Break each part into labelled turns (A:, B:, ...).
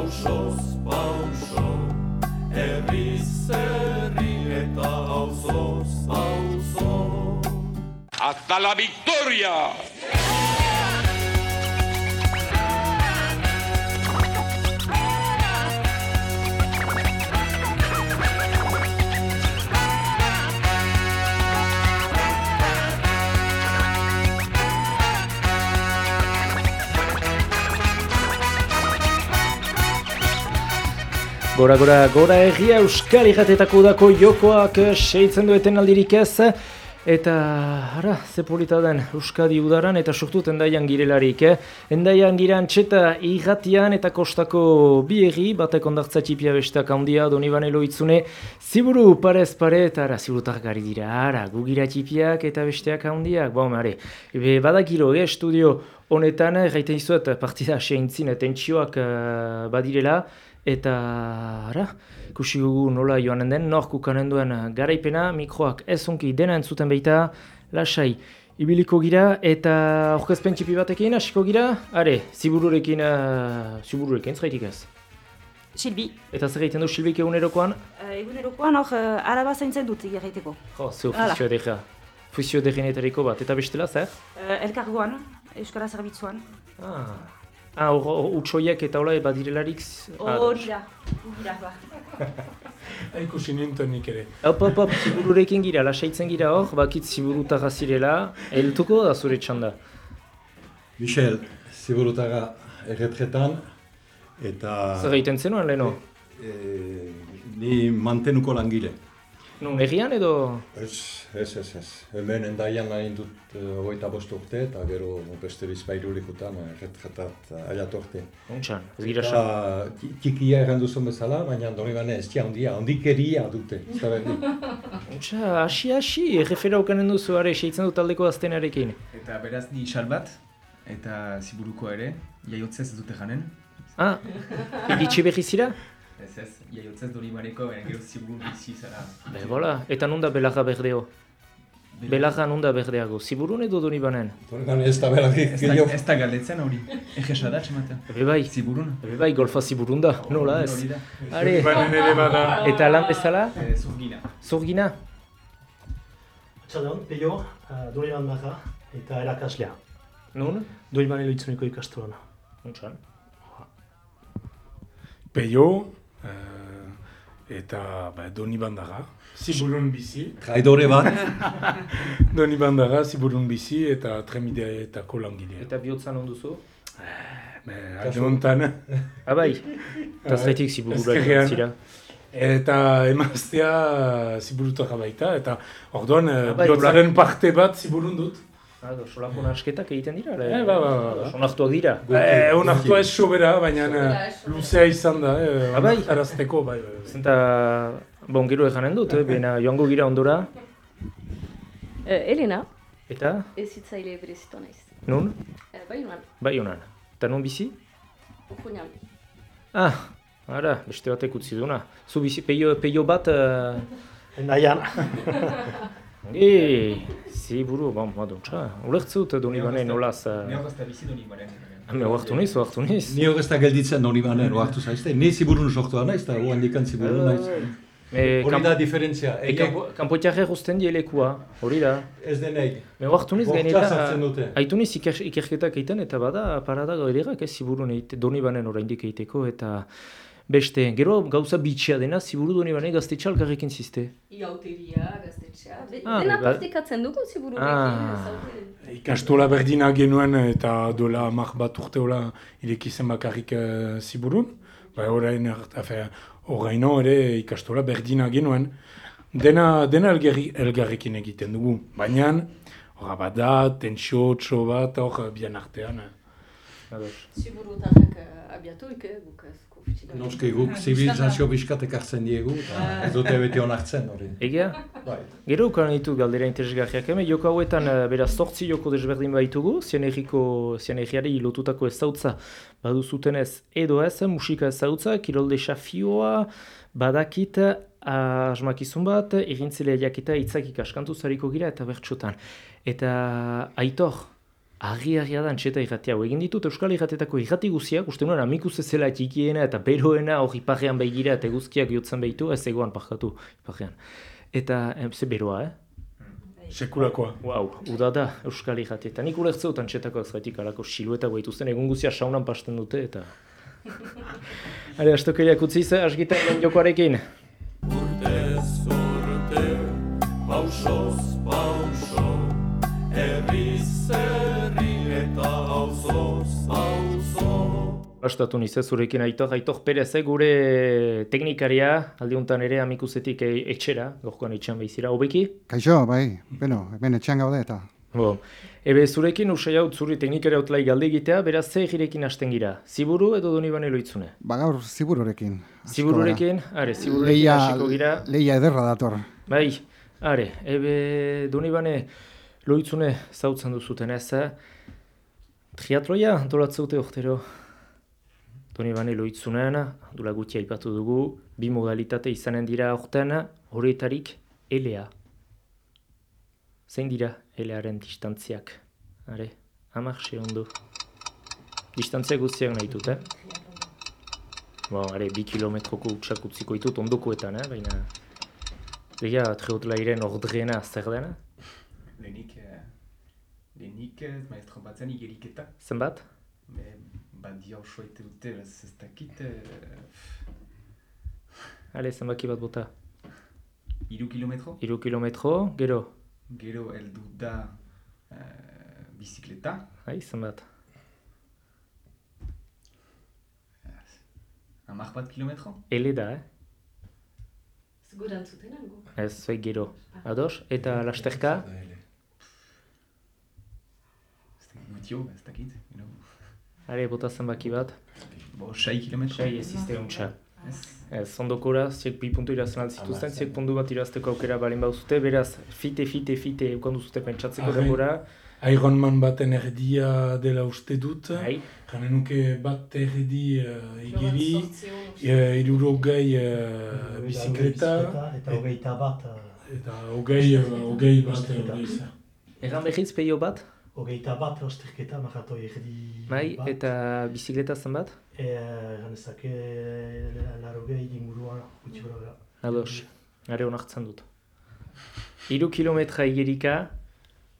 A: pausoz pauso, herriz herri eta auzoz auzo.
B: ¡Hasta la victoria!
C: Gora, gora, gora egia Euskal Ijatetako dako jokoak eh, seitzen dueten aldirik ez. Eta, ara, ze polita den Euskadi udaran eta sortut endaian girelarik. Eh? Endaian giran txeta igatian eta kostako bi egi, batek ondartza txipia besteak handia, doni banelo itzune, ziburu parez pare, eta ara, ziburutak gari dira, ara, gugira txipiak eta besteak handiak, bom, are, be, badakilo, eh, estudio honetan, gaiten izuet, partida seintzin, tentsioak uh, badirela, Eta, ara, ikusi gugu nola joanen den, nork ukanen duen garaipena, mikroak ezunki dena entzuten baita, lasai, ibiliko gira, eta orkezpen txipi batekin, hasiko gira, are, zibururekin, uh, zibururekin, zeraitik ez?
D: Silbi,
C: Eta zer egiten du Silbik egunerokoan?
D: uh, egunerokoan hor uh, araba zaintzen dut egiteko.
C: Jo, ze
D: Hala.
C: ofizio edera. Ofizio edenetariko bat, eta bestela, zer?
D: Uh, elkargoan, Euskara Zerbitzuan.
C: Ah, ah hor utxoiek eta hola badirelarik...
D: Hori da, hori da, ba.
E: Ikusi nintzen nik ere.
C: Hop, hop, hop, zibururekin gira, lasaitzen gira hor, bakit ziburutara zirela, heltuko da zure txanda.
F: Michel, ziburutaga erretretan, eta
C: Zer egiten zenuen leheno?
F: eh, ni mantenuko langile.
C: Nun, egian edo...
F: Ez, ez, ez, ez. Hemen endaian nahi dut eh, hogeita bost urte, eta gero beste bizpairu likutan erretretat aiat urte.
C: Untxan, ez gira sa.
F: Eta ti- tikia errandu zuen bezala, baina dori gane ez tia handia, handikeria dute. Ez da berdi.
C: Untxa, hasi, hasi, errefera ukanen duzu, are, seitzen dut taldeko aztenarekin.
G: Eta beraz ni salbat, eta ziburuko ere, jaiotzez ez dute janen.
C: Ah, iritsi behi zira?
G: Ez ez, jaiotzez dori bareko, baina gero ziburu bizi zara.
C: Be, bola, eta nunda belaga berdeo. Belaga nunda berdeago, ziburun edo doni banen?
F: Dori gane ez da.
G: Ez da, ez da galdetzen hori, egesa da txemata.
C: Ebe bai,
G: Ziburun.
C: ebe bai, golfa ziburun da, nola ez?
G: Hori da.
C: Are,
E: Banen ere bada...
C: eta lan bezala,
G: Eh, Zurgina.
C: zurgina?
H: Txaldeon, Peio, uh, duri bandaka eta erakaslea.
C: Nun?
H: Duri banelo itzuniko ikastolan.
C: Untxan.
E: Peio, eh, eta ba, doni bandaga, ziburun bizi.
F: Traidore bat,
E: Doni bandaga, ziburun bizi eta tremideetako langilea.
C: Eta bihotzan onduzu?
E: Ba, alde hontan.
C: Ah bai, eta zaitik zibururak
E: Ezkerrean.
C: zira.
E: Eta emaztea ziburutaka baita, eta orduan eh,
C: bai,
E: bihotzaren parte bat ziburun dut.
C: Ado, solako nasketak egiten dira,
E: Eh, ba, ba, ba.
C: Sonartuak dira.
E: Eh, onartua ez sobera, baina eh, luzea izan da, eh,
C: Ah, bai?
E: arazteko, bai, bai. bai.
C: Eta, bon, gero eganen dut, eh, bena joango gira ondora,
I: Uh, Elena,
C: eta,
I: ezitzaile berezitu naiz.
C: nun?
I: Uh, bai nuan,
C: Bai honan. Eta nun bizi?
I: Urruñan.
C: Ah, ara, beste batek utzi duna. Zu bizi, peio, peio bat, uh,
H: Endaian,
C: e, zi buru, bon, maduntza, ulertzut doni bane nolaz,
G: Ne
C: uh,
G: hor ez da bizi doni baren.
C: hame oartu niz, oartu niz.
F: ni gelditzen dori banen, oartu zaizte. Ni ziburun sortua naiz, eta hoan dikan ziburun naiz.
C: Me,
F: Hori da diferentzia.
C: E,
F: Eiek
C: kanpo, kanpotiarre guztien dielekua, hori da.
F: ez deneik.
C: Me oartu niz gainera, haitu niz iker, ikerketak egiten eta bada parada gailerak ez ziburun egite, doni banen oraindik egiteko eta beste, gero gauza bitxia dena ziburu doni banen gaztetxe alkarrekin ziste.
I: Iauteria, gaztetxea. Be,
C: Ah,
I: dena
C: ba-
I: praktikatzen dugu zibururekin.
C: Ah.
E: Ikastola berdina genuen eta dola amak bat urteola ireki zen bakarrik uh, ziburun. Ba, orain, oraino ere ikastola berdina genuen. Dena, dena elgerri, elgarrekin egiten dugu. Baina, horra bada, tentsio, txo bat, hor bian artean. eh.
I: Ziburutarrak uh, abiatuik, eh, guk ez kofitxik.
F: Noski guk zibilizazio bizkat ekartzen diegu, eta ez dute beti onartzen hori.
C: Egia?
F: Bai.
C: Gero ukan ditu galdera interesgarriak hemen, joko hauetan uh, beraz sortzi joko desberdin baitugu, zianerriko, zianerriari lotutako ezautza baduzutenez edo ez, musika ezautza, kirol desafioa, badakit, asmakizun bat, egintzilea jakita itzakik askantu zariko gira eta bertxotan. Eta aitor, Argi-argia da antxeta irratia. hau. Egin ditut Euskal Irratetako irrati guziak, uste nuen amikuz ez zela txikiena eta beroena hor iparrean begira eta guzkiak jotzen behitu, ez egoan parkatu iparrean. Eta, em, ze beroa, eh?
E: Sekulakoa.
C: Wow, uda da Euskal Irratia. Eta nik ulertzeut antxetako zaitik alako silueta behituzten egun guzia saunan pasten dute eta... Hale, astokeriak utzi ze, asgiten jokoarekin.
A: Urtez urte, pausoz
C: Astatu nize zurekin aitor, aitor Perez, eh, gure teknikaria, aldiuntan ere amikuzetik e etxera, gorkoan etxean behizira, hobeki?
J: Kaixo, bai, beno, hemen etxean gaude eta.
C: Bo, ebe zurekin usai hau zuri teknikaria utlai galde egitea, beraz ze egirekin hasten gira, ziburu edo doni bane loitzune?
J: Ba gaur zibururekin.
C: Zibururekin, are, zibururekin hasiko gira.
J: leia ederra dator.
C: Bai, are, ebe doni bane loitzune zautzen duzuten ez, eh? triatroia antolatzeute urtero. Doni bane loitzunen, dula guti aipatu dugu, bi modalitate izanen dira aurten, horietarik elea. Zein dira elearen distantziak? Are, amak ondo. Distantzia guztiak nahi dut, eh? Bon, are, bi kilometroko utxak utziko ditut ondokoetan, eh? Baina, Lega, triatlairen ordrena zer dena?
G: Lehenik, eh, lehenik ez maestro batzen igeriketa.
C: Zenbat?
G: Be, badia oso ite dute, ez ez dakit, eh,
C: Ale, zenbaki bat bota.
G: iru kilometro.
C: Iru kilometro, gero,
G: Gero heldu da eh, bizikleta.
C: hai, zenbat.
G: Hamar bat kilometro.
C: Ele da, eh?
I: Ez gure antzuten.
C: Ez, zoi gero. Ados? Eta lasterka?
G: Ez dakit, gutio, ez dakit.
C: Ale, bota zenbaki bat.
G: bo, sei kilometro.
C: Sei, ez izte untxa.
G: Ez.
C: Ez, ondokora, ziek bi puntu irazten altzituzten, ziek puntu bat irazteko aukera balin bauzute, beraz, fite, fite, fite, eukan duzute pentsatzeko denbora.
E: Ironman baten erdia dela uste dut.
C: Hai,
E: Janen nuke bat erdi uh, igeri,
I: Zortziehun,
E: uh, irurogei uh, bizikleta,
H: Eta hogeita bat,
E: eta hogei, hogei bat
C: erran behiz peio bat,
H: hogeita bat osterketa, marato erdi
C: bai,
H: bat.
C: eta bizikleta zenbat?
H: E, ganezake, larogei inguruan, gutxi gara.
C: Ados, are onartzen dut. Iru kilometra igerika,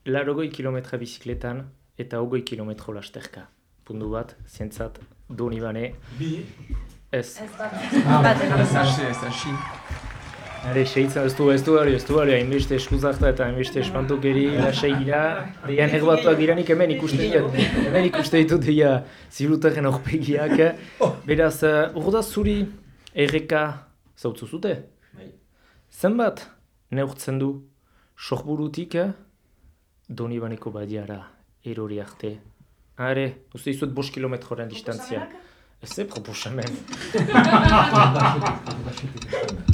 C: larogoi kilometra bizikletan, eta hogoi kilometro lasterka. Pundu bat, zientzat, doni bane,
E: Bi,
C: ez.
D: Ez bat, bat
G: Ez
D: egan.
G: hasi, ez hasi.
C: Are, seitzen ez du, ez du, hori, ez du, hori, hainbeste eskuzarta eta hainbeste espantukeri, lasai gira, deian erbatuak diranik hemen ikuste ditut, hemen ikuste ditut dira zirutaren aurpegiak. Beraz, urda zuri erreka zautzu zute? Zenbat neurtzen du sohburutik eh, Donibaneko badiara erori arte. Are, uste dizuet bost kilometroren distantzia. Ez ze proposamen.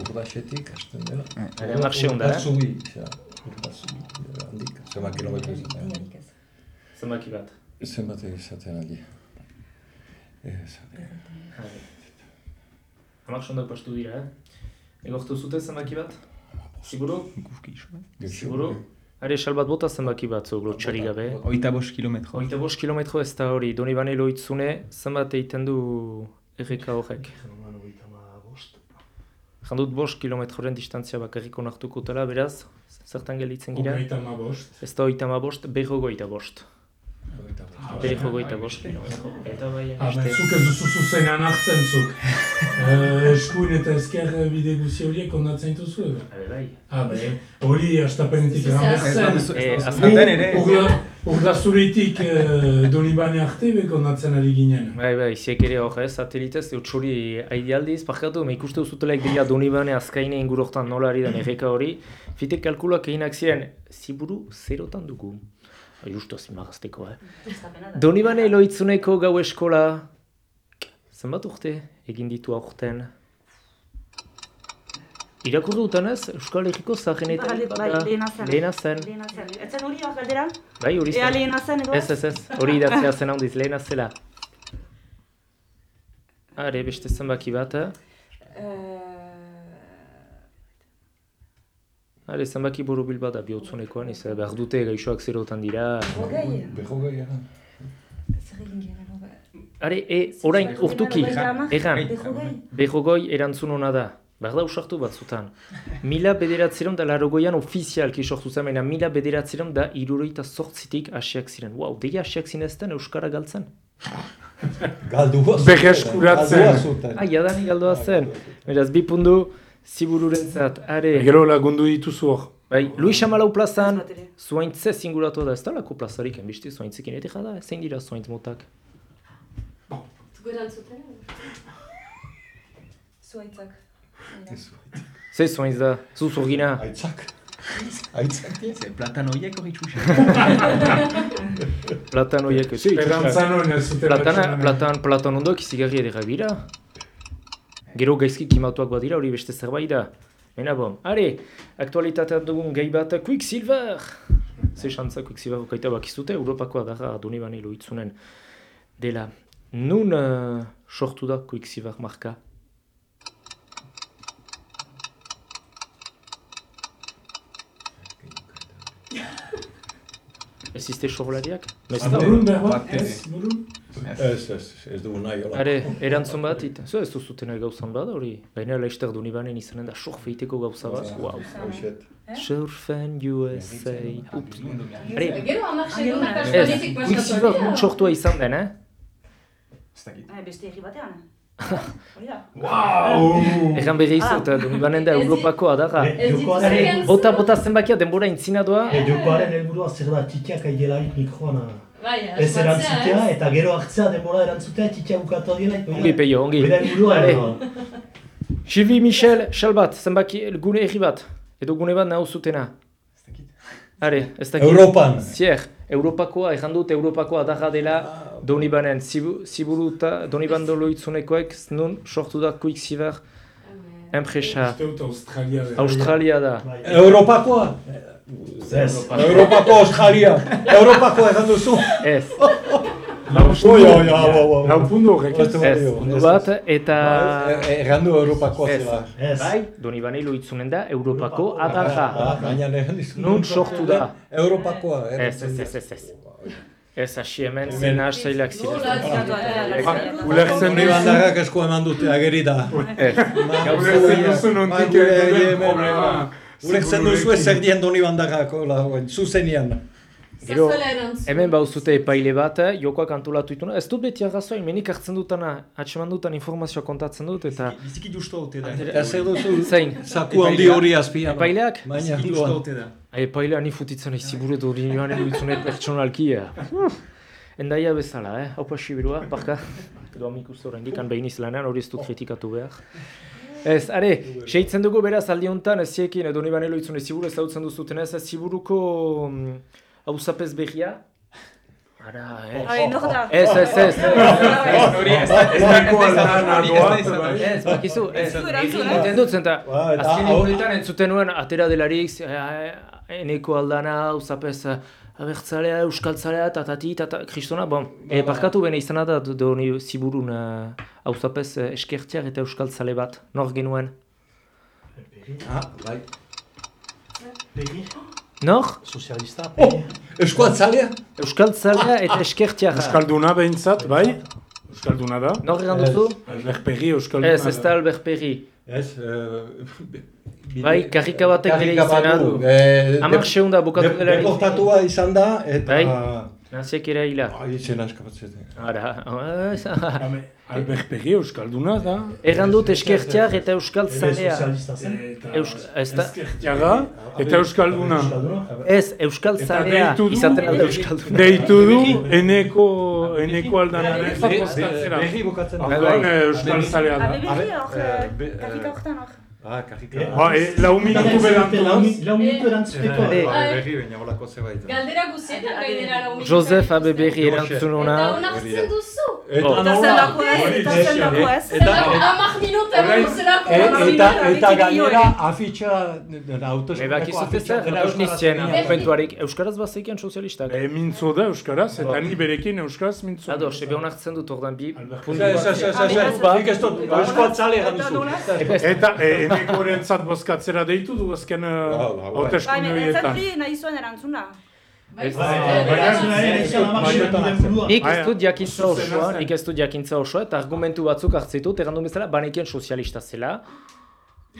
F: Urdaxetik, hasten dela.
C: Are, marxe onda, eh?
F: Urdazubi, xa, urdazubi, handik, zema kilometro izaten.
C: Zenbaki bat.
F: Zenbat izaten aldi. Ez,
C: Hamak sondak pastu dira, eh? Egortu zute zenbaki bat? Siguro? Siguro? Are, salbat bota zenbaki bat, zo, lotxari gabe.
G: Oita bost kilometro.
C: Hogeita bost kilometro ez da hori, doni bane loitzune, zenbat egiten du erreka horrek.
H: Genoman hogeita ma bost.
C: Jandut bost kilometroren distantzia bakarrik onartuko dela, beraz, zertan gelditzen gira?
E: hogeita ma bost.
C: Ez da hogeita ma bost, berrogoita bost. Berrogoita bost kilometro. Eta bai,
E: Ah,
C: beste-
E: zuk ez duzu zuzenan hartzen zuk. uh, eskuin eta ezker bide guzi horiek ondatzen dituzu edo?
C: Habe, bai.
E: Ah, ben, hori astapenetik egan
G: Ez da
E: behar
G: duzu-
E: zen.
C: Eh,
G: ez da
C: azken-
G: duzu- ere.
E: Urda- Urda zuretik uh, donibane arte beko ondatzen ari ginen.
C: Bai, bai, ziek ere hor, eh, satelitez, utxuri aidialdiz, parkatu, me ikuste duzutela dira donibane azkaine inguroktan nola ari den erreka hori, fitek kalkulak eginak ziren, ziburu zerotan dugu. Justu azimagazteko, eh. Donibane loitzuneko gau eskola, zenbat urte egin ditu aurten? Irakurri dutan ez, Euskal Herriko zahenetan
D: Bai, bai, lehena zen.
C: Lehena zen.
D: Lehena zen. Ez zen hori hor galdera?
C: Bai, hori
D: Ea
C: zen.
D: lehena zen edo
C: Ez, ez, ez, hori idatzea zen handiz, lehena zela. Are, beste zenbaki bat, eh? Hale, zenbaki borobil bada bihotzunekoan, ez behar dute gaixoak zerotan dira.
I: Hogei.
F: Berrogei, eh?
I: Zer egin hogei.
C: Are, e, orain, urtuki, egan,
I: Berrogei.
C: behogoi erantzun hona da. Behar da usartu batzutan. Mila bederatzeron da larogoian ofizialki sortu zen, baina mila bederatzeron da iruroita sortzitik asiak ziren. Wow, deia asiak zinezten Euskara galtzen?
F: Galdua zuten. Galdua zuten.
C: Ah, jadanik galdoa zen. Beraz, bi pundu zibururentzat, are...
E: Gero lagundu dituzu hor.
C: Bai, Luis Amalau plazan, zuaintze zinguratu da, ez da lako plazarik, enbizti zuaintzekin ere jada, zein dira zuaintz motak?
I: Zuko erantzuten?
C: Ze zuaintz da, zu zurgina.
F: Aitzak. Aitzak dira.
G: Ze platanoiek hori txuxe.
C: Platan horiek, ez
E: Esperantzanoen ez zuten
C: Platana,
E: pertsonen.
C: platan, platan ondoak izigarri ere dira. Gero gaizki kimatuak badira hori beste zerbait da. Mena bom, are, aktualitatean dugun gai bat Quicksilver! Ze xantza Quicksilver okaita bakizute, Europakoa dara doni bane loitzunen dela. Nun uh, sortu da Quicksilver marka? Ez izte
E: Burun behar
G: Bat
E: bat, ez? Burun?
F: Ez, ez, ez dugu nahi hola.
C: Are, erantzun bat, it, zo ez duzuten gauzan bada hori. Baina laizter duni banen izanen da surf egiteko gauza bat. Wow.
F: Hoxet.
C: Surfen USA. Ups. Are, ez,
I: dira.
C: nun sortua izan den, eh?
G: Ez dakit.
D: Eh, beste herri batean. Da.
C: Egan berri izu eta duni banen da Europako adara.
H: Eh,
I: dituzten
C: Bota, bota zenbakia denbora intzina doa.
H: eh, jokoaren helburua zer da txikiak aidelarik mikroan ah,
I: Bai,
H: ez erantzutea
I: ez?
H: eta gero hartzea denbora erantzutea txikia bukatu diela.
C: Ongi peio, ongi.
H: Da helburua.
C: Michel, xal bat, zenbaki gune erri bat. Edo gune bat nahu zutena.
G: Ez dakit.
C: Are, ez dakit.
F: Europan.
C: Zier, Europakoa, erran dut Europakoa adarra dela Donibanen, Zibu- Ziburuta, Donibando loitzunekoek, nun sortu da Quicksilver enpresa.
E: Uste dut Australia.
C: Australia da.
H: Bai.
F: Europakoa.
H: Ez.
F: Europako Australia. Europakoa egan duzu.
C: Ez,
E: Lau
F: Oi,
E: pundu.
F: oi, oi, oi.
E: Lau pundu horrek.
F: Ez
C: bat, eta...
F: Egan du Europakoa
C: Ez.
F: zela.
H: Ez.
C: Bai, Donibane loitzunen da Europako
H: Europako
C: adarra.
F: Ah, Baina egan dizu.
C: Nun sortu da.
F: Europakoa. eh?
C: Ez, ez, ez, ez, ez. Ez, hasi hemen, zena zailak
I: Nola
C: ziren.
I: da,
E: Ulertzen duzu.
F: bandarrak esko eman dute ageri da.
E: Ulertzen duzu
F: hemen-
E: problema.
F: Ulertzen duzu ez zer dien doni bandarrak, zuzenian.
C: Gero. Hemen bauzute epaile bat, eh, jokoak antolatu ituna. Ez dut beti arrazoin, menik hartzen dutana, atseman dutan informazioa kontatzen dut, eta...
G: Biziki justu haute da.
F: Eta zer duzu,
C: Zein,
F: zaku handi hori azpian.
C: epaileak?
F: Baina,
G: Biziki justu haute da.
C: Epailea ni futitzen nahi zibure dut joan edutzunet pertsonalki. eh. Endaia bezala, eh? Hau pasi birua, barka. Edo amikuz horren dikan behin izlanean, hori ez dut kritikatu behar. Ez, are, seitzen dugu beraz aldi honetan, ez ziekin, edo niban eloitzune ziburu ezagutzen duzuten ez, ziburuko mm, hauzapez berria. Ara, ez.
D: Ai, nor da?
C: Ez, ez, ez.
G: Ez da. Ez ez da
E: doa,
G: izan.
E: bai.
C: Ez, bakizu, ez.
D: Ez du erantzun, eh?
C: Egiten dut, zenta,
F: Ba, eta
C: azken
F: hau-
C: egunetan entzuten nuen, atera delarik, eh, eneko aldana, uzapez, eh, abertzalea, euskaltzalea, tatati, tata, kristona, bon, e, parkatu bene izana da, do- doni ziburun, uh, auzapez, eh, eskertziar eta euskaltzale bat, nor genuen.
F: Ah, bai.
H: Pegi.
C: Nor?
H: Sozialista. Pegi.
F: Eskuatzalea?
C: Euskaltzalea eta eskertziarra.
E: Euskalduna behintzat, bai? Euskalduna da.
C: Nor egan duzu?
E: Albert Perri Euskalduna
C: Ez, ez da Albert Perri.
F: Ez, eh,
C: Bai, karrika batek bere izena
F: batu.
C: du.
F: Eh, de-
C: seunda bukatu
F: de-
C: delarik.
F: Deportatua izan da, eta...
C: Bai. Naziek eraila.
F: Ai, izena eskapatzen.
C: Ara, ez-
E: Albert Perri Euskalduna da.
C: Erran dut eskertziar eta euskaltzalea.
H: sozialista zen.
E: Eta Euskalduna.
C: Ez, euskaltzalea
E: deitu du-
C: izaten alda euskalduna.
E: Deitu du eneko, eneko aldanaren
F: Be-
E: bozkatzera.
F: Berri bukatzen.
E: Orduan
C: bai.
E: eh, Euskaltzalea da.
D: Abe berri hor, karrika hortan hor.
F: Ah, karrika.
H: Eh,
E: Ba, e, lau minutu berantu.
H: Lau mi- lau minutu erantzuteko.
C: Ade.
I: Bai.
F: Berri, baina holako zerbait.
I: Galdera guztietan gainera lau minutu.
C: Josef Abe berri erantzun
I: Eta
C: ona.
I: onartzen duzu.
F: Eta.
D: Eta zelako ez, eta zelako ez.
F: Eta,
I: Amak minuta zelako.
D: Eta-
F: eta,
D: eta
F: eta gainera afitxa,
C: izute
F: afitxa
C: zer,
F: dela
C: ados
F: euskaraz
C: bazeiken sozialistak.
E: E, mintzo da Euskaraz, eta ni berekin Euskaraz mintzo.
C: Ados, ebe onartzen dut ordan bi
F: eusko atzale egan
D: Eta
F: duzu.
D: nola?
E: Eta e, eneko rentzat bozkatzera deitu du azken
F: ba, ba.
D: Baina, nahi zuen erantzuna.
I: Bai,
C: Nik ez dut jakintza
E: Zuzena
C: osoa,
E: zen.
C: nik ez dut jakintza osoa, eta argumentu batzuk hartzen dut, errandu bezala, banekien sozialista zela.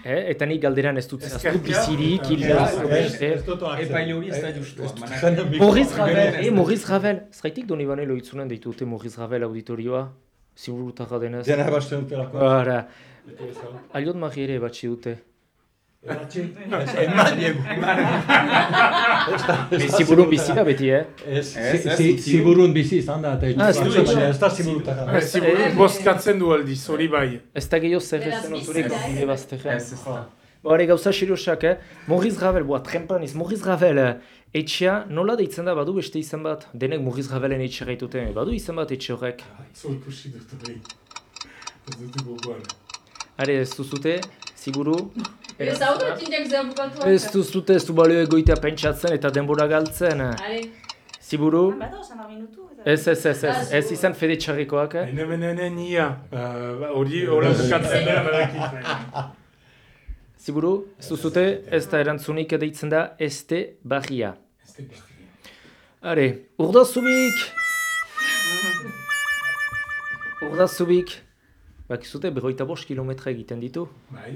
C: Eh, eta nik galderan ez dut zehaztu, bizirik, hilda.
G: Epaile hori ez da justua,
C: Ravel, eh, Maurice Ravel. Zeraitik doni bane loitzunen deitu dute Maurice Ravel auditorioa? Ziburutarra denez.
F: Dena basten dutelako.
C: Bara. Aliot magi ere batxi dute.
F: Ez, eman diegu.
C: Ziburun bizi da beti, eh?
F: Ez,
G: Ez, ez,
F: ziburun bizi izan da, eta
C: Ah,
F: ez da ziburutara.
C: Ez,
E: Ziburun
C: eh,
E: bozkatzen du aldiz, hori bai.
C: Ez da gehiago zer
I: Beraz,
C: ezen
I: bizi
C: oturik
I: da, eh?
C: bide bazterrean.
G: Ez, ez da.
C: Hore gauza seriosak, eh? Maurice Ravel, boa, trempan iz, Maurice Ravel, eh, etxea nola deitzen da, badu beste izan bat? Denek Maurice Ravelen etxe gaituten, badu izan bat etxe horrek.
E: Ikusi dut hori. Ez dut gogoan.
C: Are, ez duzute, ziguru?
I: Ez hau dut tindak zebukatu.
C: Ez duzute, ez du balio egoitea pentsatzen eta denbora galtzen. eh?
I: Are,
C: Ziburu? Ez, ez, ez, ez, ez izan fede txarrikoak, eh?
E: Hain hemen enen ia. Uh, hori hola bukatzen dela badakit.
C: Ziburu, ez duzute, ez da erantzunik deitzen da, este barria. Are, urdazubik! Urdazubik! Bakizute, berroita bost kilometra egiten ditu.
E: Bai.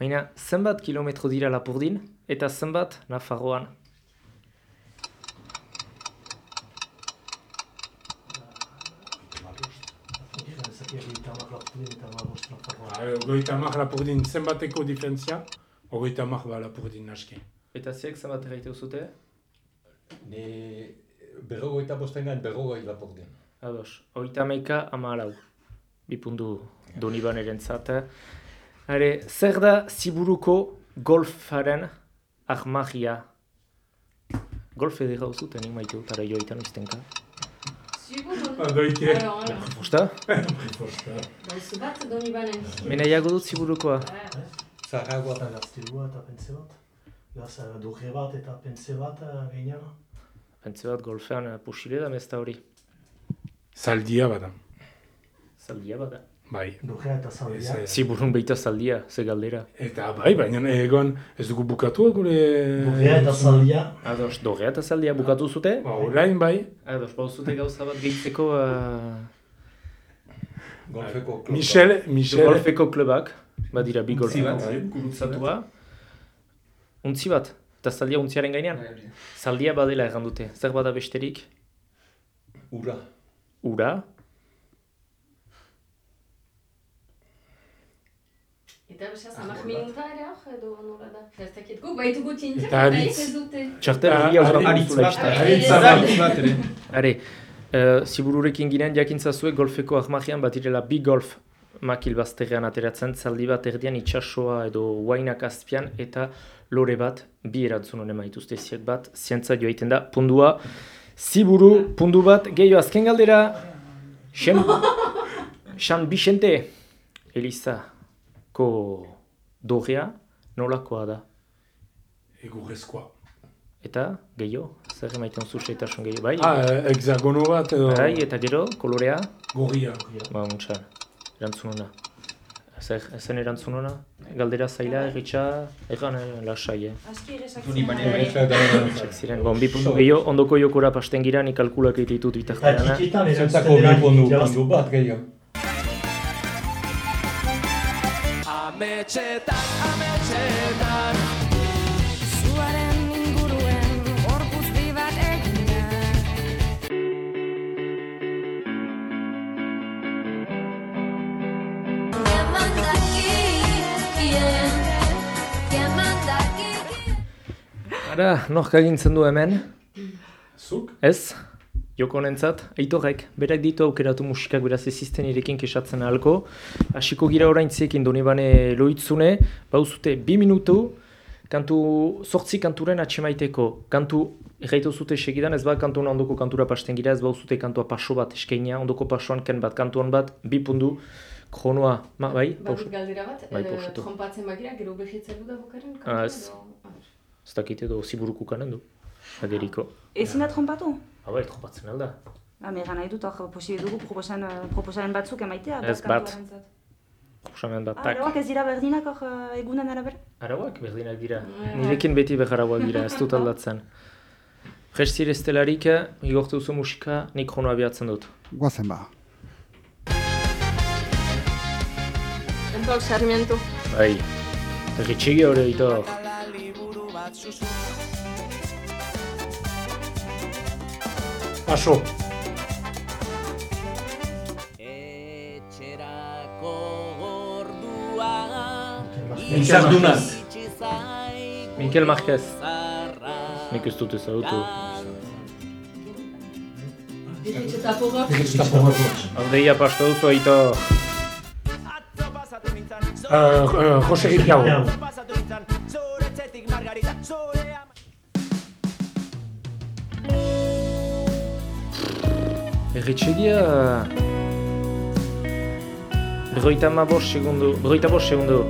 C: Baina, zenbat kilometro dira Lapurdin, eta zenbat Nafarroan.
E: Ogoita hamar lapurdin zenbateko diferentzia? Ogoita hamar ba lapurdin naski.
C: Eta ziek zenbat erraite zute?
F: Ni berrogoita bosten gain berrogoi lapordin.
C: Ados, oita meika ama alau. Bipundu doniban erentzat. Hare, zer da ziburuko golfaren ahmagia? Golf edera uzuten, nik maitu, tara joitan iztenka.
I: ziburun.
E: Adoike.
I: Aro, aro.
C: Bosta?
I: Baizu bat doni banen.
C: Mena jago dut ziburukoa.
F: Zaragoa
H: Eta gaztelua eta pentze bat. Gaz, eh, doge bat eta pentze bat eh, gainean.
C: Pentsa bat golfean eh, pusile da mezta hori.
E: Zaldia bada.
C: Zaldia bada.
E: Bai.
H: Dogea eta
E: Ez,
H: zaldia.
E: eh,
C: Ziburun beita zaldia, ze galdera.
E: Eta bai, baina egon ez dugu bukatu gure...
H: Dogea eta zaldia.
C: Ados, dogea eta zaldia bukatu zute?
E: Ba, orain bai.
C: Ados, bauzute gauza bat gehitzeko uh,
F: golfeko kluba.
E: Michel, Michel...
C: golfeko klubak, badira bi
G: Untzi
C: golfeko
G: bat.
C: gurutzatua. Untzi bat, eta zaldia untziaren gainean.
G: Bai.
C: Zaldia badela erran dute, zer bada besterik?
F: Ura.
C: Ura,
I: Eta besaz, amak minuta ere hor edo nola da. Ez dakit gu, baitu gu tintak,
E: Eta
I: nahi
E: aritz.
I: ez dute.
C: txartel
E: Ah,
C: hau
E: aritz
G: bat, ere.
C: Are, uh, zibururekin ginen jakintzazue golfeko ahmagian bat direla bi golf makil bazterrean ateratzen, zaldi bat erdian itxasoa edo wainak azpian eta lore bat bi erantzun honen maituzte ziek bat, zientza joaiten da, pundua, ziburu, pundu bat, gehiago azken galdera, Xem, San Vicente, Elizako dogea, nolakoa da?
E: Egurrezkoa.
C: Eta, gehiago, zer emaiten zu xeitasun gehiago, bai?
E: Ah, eh, hexagono bat edo...
C: Bai, eta gero, kolorea,
E: Gorria.
C: Ba, untxan, erantzun hona. Zer, ezen erantzun hona? Galdera zaila, erritxa, egan eh, lasai, eh?
G: Bai.
C: Txek ziren, bon, bi puntu gehiago, ondoko jokora pasten gira, nik kalkulak egitut
H: Eta
C: bitartean, eh?
H: txikitan erantzuten
F: bi
H: dira
F: pundu bat gehiago.
K: Zuaren inguruen gorpuzti bat egina
C: Ara, nork agintzen du hemen?
E: Zuk?
C: Ez? Joko honentzat, aitorrek, berak ditu aukeratu musikak beraz ezizten irekin kesatzen ahalko. Hasiko gira orain ziekin doni bane loitzune, bauzute bi minutu, kantu, sortzi kanturen atxemaiteko, kantu Erraitu zute segidan, ez bat kantu ondoko kantura pasten gira, ez bau zute kantua paso bat eskeinia, ondoko pasoan ken bat, kantuan bat, bi pundu, kronoa, ma, bai?
I: Badut galdera bat,
C: Bai, pausetu.
I: trompatzen bagira, gero behitzen du da bukaren?
C: Ah, ez. Ez dakit edo ziburuku kanen du, ageriko.
D: Ezin da trompatu?
C: Ah, bai, trompatzen alda.
D: Ba, megan nahi dut, hor, posible dugu proposan, proposamen batzuk emaitea.
C: Ez bat. Proposamen bat,
D: Ah,
C: tak.
D: arauak ez dira berdinak hor eh, egunen arabera?
C: Arauak berdinak dira. Nirekin beti beharauak dira, ez dut aldatzen. Prest zireztelarik, igortu duzu musika, nik kronoa bihatzen dut.
J: Guazen ba.
I: Enpol Sarmiento.
C: Bai, erritxigi hori ito.
E: Paso.
C: Mikel Dunas. Mikel Marquez. Nik ez dut ezagutu. Aldeia pasto duzu aito.
E: Uh, uh, Jose Gitiago.
C: Erritxegia... Berroita ma bost segundu, berroita bost segundu.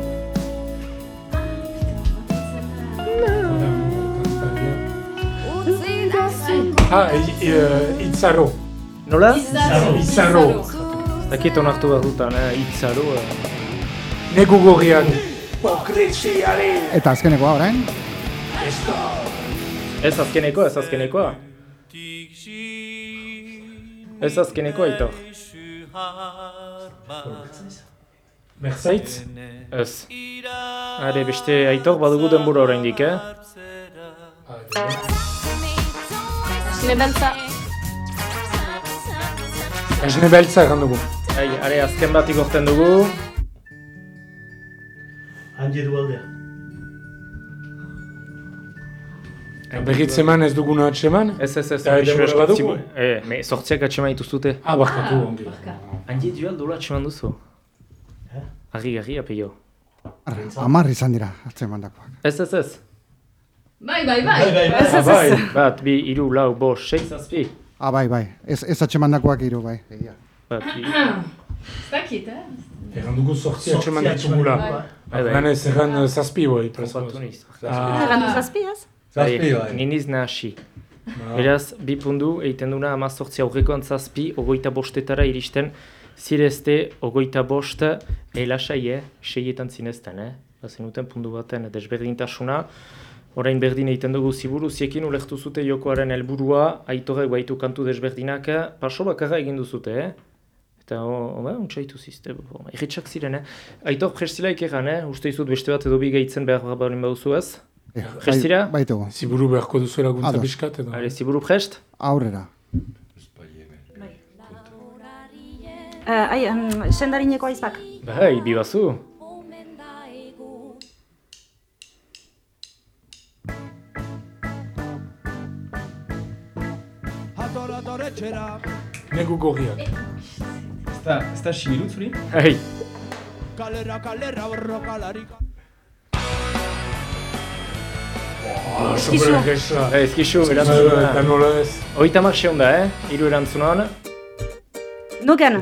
E: Ah, i- i- uh, Itzaro.
C: Nola?
E: Itzaro. Itzaro.
C: Dakit onartu behar dutan, eh? Itzaro. eh.
E: Negu gorrian. Pokriziaren.
J: Eta azkenekoa orain?
C: Ez azkenekoa, ez azkenekoa. Ez azkenekoa, Aitor.
E: Merzaitz?
C: Ez. Are, beste Aitor badugu denbora oraindik, eh?
I: Nebeltza.
E: Esne beltza erran dugu.
C: Ai, are, azken bat igorten dugu.
H: Handi du aldea.
E: Berritzeman ez duguna atseman?
C: Ez, ez, ez.
E: Eta badugu?
C: Eh, me, sortziak atxeman dituztute.
E: Ah, barkatu, ongi.
C: Handi duel dola atxeman duzu. Argi, argi, apio.
J: Amar izan dira, hartzen mandakoak.
C: Ez, ez, ez.
I: Bai, bai, bai.
C: Ah, bai. Bat, bi, iru, lau, bost, sei, zazpi.
J: Ah, bai, bai. Ez, ez atxe mandakoak hiru, bai. Egia.
C: Bat, bi.
I: Ez dakit, eh?
E: Erran dugu sortzi atseman ditugula.
C: Bai, bai.
E: Ganez erran uh, zazpi boi. Ah.
D: Erran du zazpi, ez?
F: Zazpi, bai.
C: Niniz nahasi. Beraz, bi pundu, egiten duna amazortzi aurrekoan zazpi, ogoita bostetara iristen, zirezte, ogoita bost, elasai, eh? Seietan zinezten, eh? Bazen uten pundu baten desberdintasuna. Orain berdin egiten dugu ziburu, ziekin ulertu zute jokoaren helburua, aitorek baitu kantu desberdinak, paso bakarra egin duzute, eh? Eta, o, ba, untsaitu zizte, erritxak ziren, eh? Aitor prestilaik egan, eh? Uste izut beste bat edo bi gehitzen behar balin baduzu ez? Prestira?
J: Bai, baitugu.
E: Ziburu beharko duzu laguntza
J: Ados.
E: biskat edo.
C: Hale, ziburu prest?
J: Aurrera.
D: Uh, ai, um, sendarineko aizpak.
C: Bai, bibazu.
E: Negu gorriak.
G: Ez da, ez da zuri?
C: Hei.
A: Kalera, kalera, borrokalari.
E: Oh, egesa.
C: Eh, ezkizu,
E: Eta
C: erantzuna.
E: nola ez.
C: Oita marxeon da, eh? Iru erantzunan.
D: Nuken.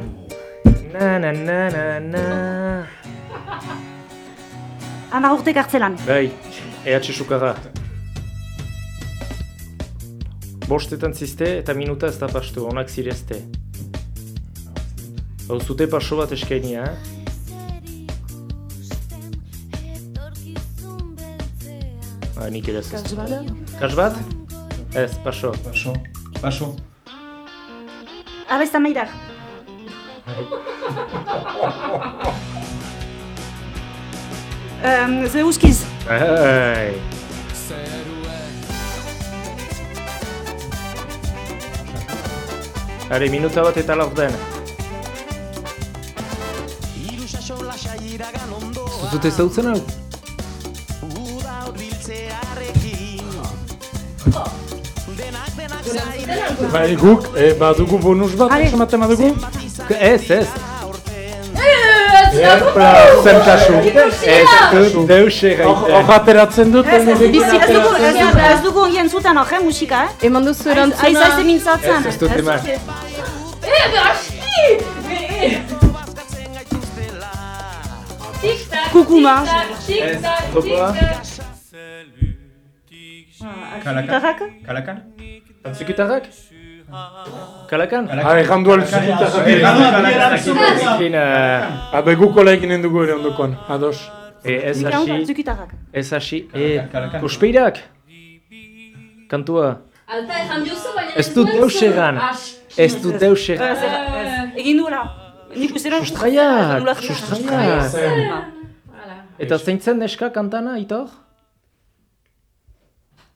C: Na, na, na, na, na.
D: Hamar urte kartzelan.
C: Bai, EH sukarra. Bostetan zizte eta minuta ez da pastu, onak zirezte. Hau zute paso bat eskainia, eh? Nik ere ez ez dut. Kas bat? Ez, paso.
G: Paso. Paso.
D: Abesta meirak. Um, ze uskiz.
C: Bai. Are, minuta bat eta laurden. Ez dut ezagutzen hau?
E: Bai, guk, eh, badugu bonus bat,
D: Ale.
E: ematen badugu?
C: Ez, ez. Zentasu. Ez deus egiten.
E: Hor ateratzen dut,
D: Ez dugu, ez dugu,
E: ateratzen
D: ez
E: dut.
D: dugu, ez dugu ongi entzutan hor, eh, musika, eh?
I: Eman duzu erantzuna.
D: Aiz aiz mintzatzen.
C: Ez, ez dut eman.
I: Eh, aski! Tic-tac,
D: Kukuma.
I: tic-tac, tic-tac,
C: Jokoa?
I: tic-tac.
G: Kalakan? Kalakan?
C: Atzikitarrak? Kalakan?
E: Ah, errandu alzukitarrak.
C: Ekin, eh,
E: Habe guko laikinen dugu ere ondokoan, ados.
C: eh, ez hasi, ez hasi, eh,
G: Kalakan.
C: kospeirak? Kantua.
I: Alta ejan diozu, baina
C: Ez dut
I: zuen
C: deus egan. Ez dut deus egan.
D: Egin duela. Nik uste dut-
C: Sustraiak,
D: Nula-
C: sustraiak.
I: Hala.
C: Eta zeintzen neska kantana, itor?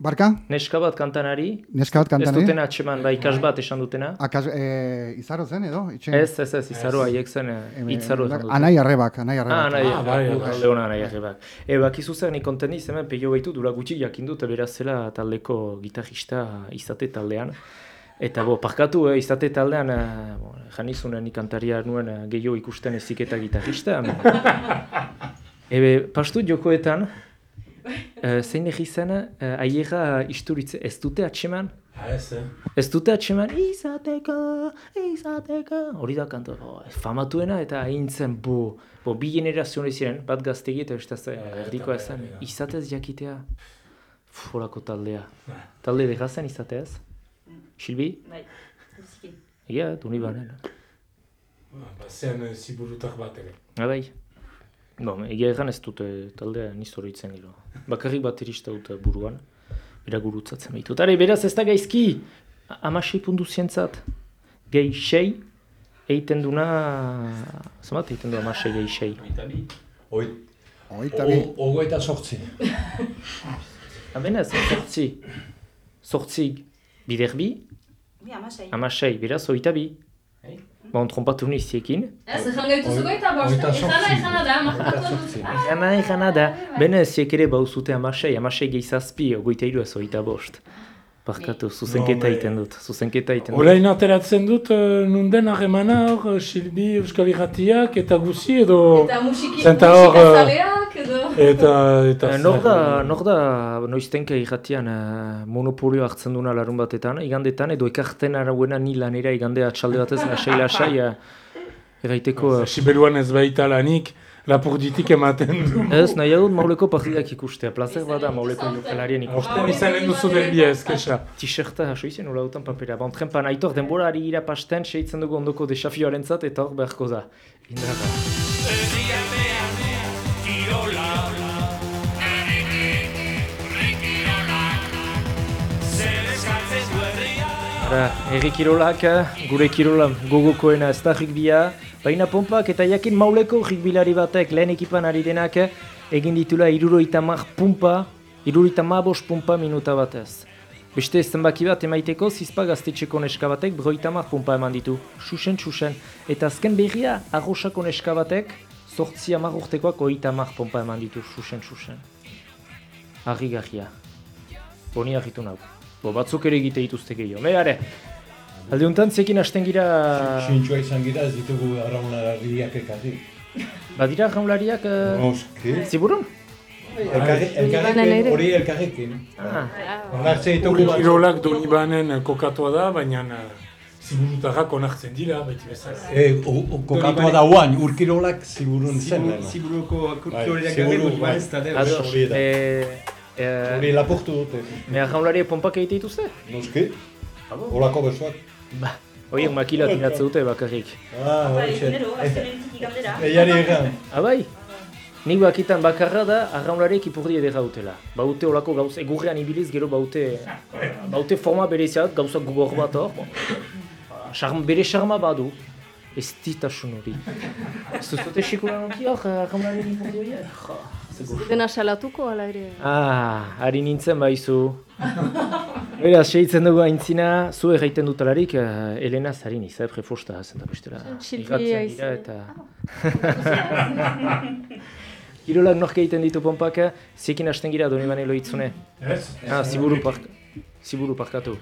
J: Barka,
C: Neska bat kantanari?
J: neska bat
C: Ez
J: kantane.
C: dutena atxeman, bai, ikas bat esan dutena?
J: Akas, e, izaro zen edo? Itxe?
C: Ez, ez, ez, izaro haiek zen, eh, itzaro esan dute.
J: Anai arrebak, anai
C: Ah,
J: arrebak.
C: nahi,
E: Ah, bai, bai.
C: talde hona nahi arrebak. E, bakizu zer, nik konten diz, hemen peio behitu, dura gutxi jakin dut, beraz zela taldeko gitarista izate taldean. Eta bo, parkatu, eh, izate taldean, eh, bo, janizunen nik kantaria nuen eh, gehiago ikusten ezik eta gitarista. Ebe, pastu jokoetan, eh, zein egi zen, eh, aiera isturitze, ez dute atxeman?
E: Ah, ez, eh?
C: Ez dute atxeman, izateko, izateko, hori da kanto, bo, famatuena eta hain zen, bo, bo bi generazio ziren, bat gaztegi eta beste ze, erdiko ezen, izatez jakitea, forako taldea. Talde de zen izatez? Silbi?
D: Bai, biziki.
C: Egia, duni banen.
E: Bazean eh, ziburutak bat ere.
C: Ah, Bon, egia egan ez dute taldea nizoroitzen gero. Bakarrik baterista dute buruan, bera gurutzatzen behitu. Tare, beraz ez da gaizki, A- amasei puntu zientzat, gehi sei, eiten duna, zamat eiten du amasei gehi sei.
F: Oi,
J: Oita bi.
F: o- ogoita sortzi.
C: Abenez, sortzi, sortzi bider bi,
D: Bi, amasei.
C: amasei, beraz, oita bi. Bon, trompatu niziekin.
I: Ez, ejan gaituzu goita bost.
F: Zortzi.
I: ejana da, markatu dut.
C: Gana egana da, benez, ziek ere bauzute amasei, amasei gehi zazpi, ogoita iru ez oita bost. Parkatu, zuzenketa
E: No,
C: egiten dut, zuzenketa egiten dut.
E: Orain ateratzen dut, uh, nunden harremana hor, eh, Silbi Euskal Irratiak eta guzi edo...
I: Eta musiki,
E: Zenta hor, eh,
I: musikazaleak edo...
E: Eta... eta
C: Eh, Nor da, nor da noiztenka irratian eh, monopolio hartzen duna larun batetan, igandetan, edo ekarten arauena ni lanera igande atxalde batez lasai lasai, eh, erraiteko... eh,
E: Siberuan ez baita lanik, lapurditik ematen du.
C: Ez, nahi dut mauleko partidak ikustea, plazer bada mauleko jokalarien ikustea.
E: izanen duzu denbia ezkesa.
C: T-shirta haso izan nola dutan papera. Bon, trempan, aitor denbora ari gira pasten, seitzen dugu ondoko desafioaren zat, eta hor beharko da. Indarra. Ara, herri kirolak, gure kirola gogokoena ez da rikbia, baina pompak eta jakin mauleko rikbilari batek lehen ekipan ari denak egin ditula iruroita mar pumpa, iruroita mabos pumpa minuta batez. Beste zenbaki bat emaiteko zizpa gaztetxeko neska batek broita mar pumpa eman ditu, susen susen. Eta azken berria arrosako neska batek sortzi amar urtekoak oita mar pumpa eman ditu, susen susen. Harri-garria. Boni harritu nahu. Bo, batzuk ere egite dituzte gehiago. Meare, alde honetan zekin hasten gira...
F: Sintxoa izan gira ez ditugu arraunarriak ekarri.
C: Badira jaunlariak... Uh,
F: Noski.
C: ziburun?
F: Elkarri- Elkarrekin, hori elkarrekin.
C: Ah,
F: Onartzen ditugu batzuk.
E: Kirolak Donibanen kokatua da, baina eh, ziburutarrak onartzen dira, beti bezala.
F: E, kokatua da uain, urkirolak ziburun zen.
G: Ziburuko
F: Bai,
G: gabe,
F: bai.
G: ez da dela.
C: ados,
F: hori
C: eh, eh,
F: lapurtu dute.
C: mea jaunlariak pompak egite dituzte?
F: Noski. Olako besoak.
C: Ba, horiek makila tiratzen dute bakarrik.
F: Ah,
D: Bai,
F: hori
D: azkenetik igandera.
F: Eiari egan.
C: Abai, nik bakitan bakarra da arraunlariek ipurdi edera dutela. Baute olako gauz, egurrean ibiliz gero baute, baute forma bereziat, gauza gugor bat hor. Charm, bere charma badu, ez ditasun hori. Ez duzute sekulan onki hor, arraunlarien ipurdi horiek?
I: Dena salatuko, ala ere.
C: Ah, ari nintzen baizu. Beraz, seitzen dugu aintzina, zu erraiten dutalarik, uh, Elena zarin izai prefosta, zenta bestela.
I: Silvi
C: irratzen
I: aizu.
C: dira eta... Kirolak nork egiten ditu pompak, zekin hasten gira doni bane loitzune.
E: Ez?
C: Ah, ziburu, park... ziburu parkatu.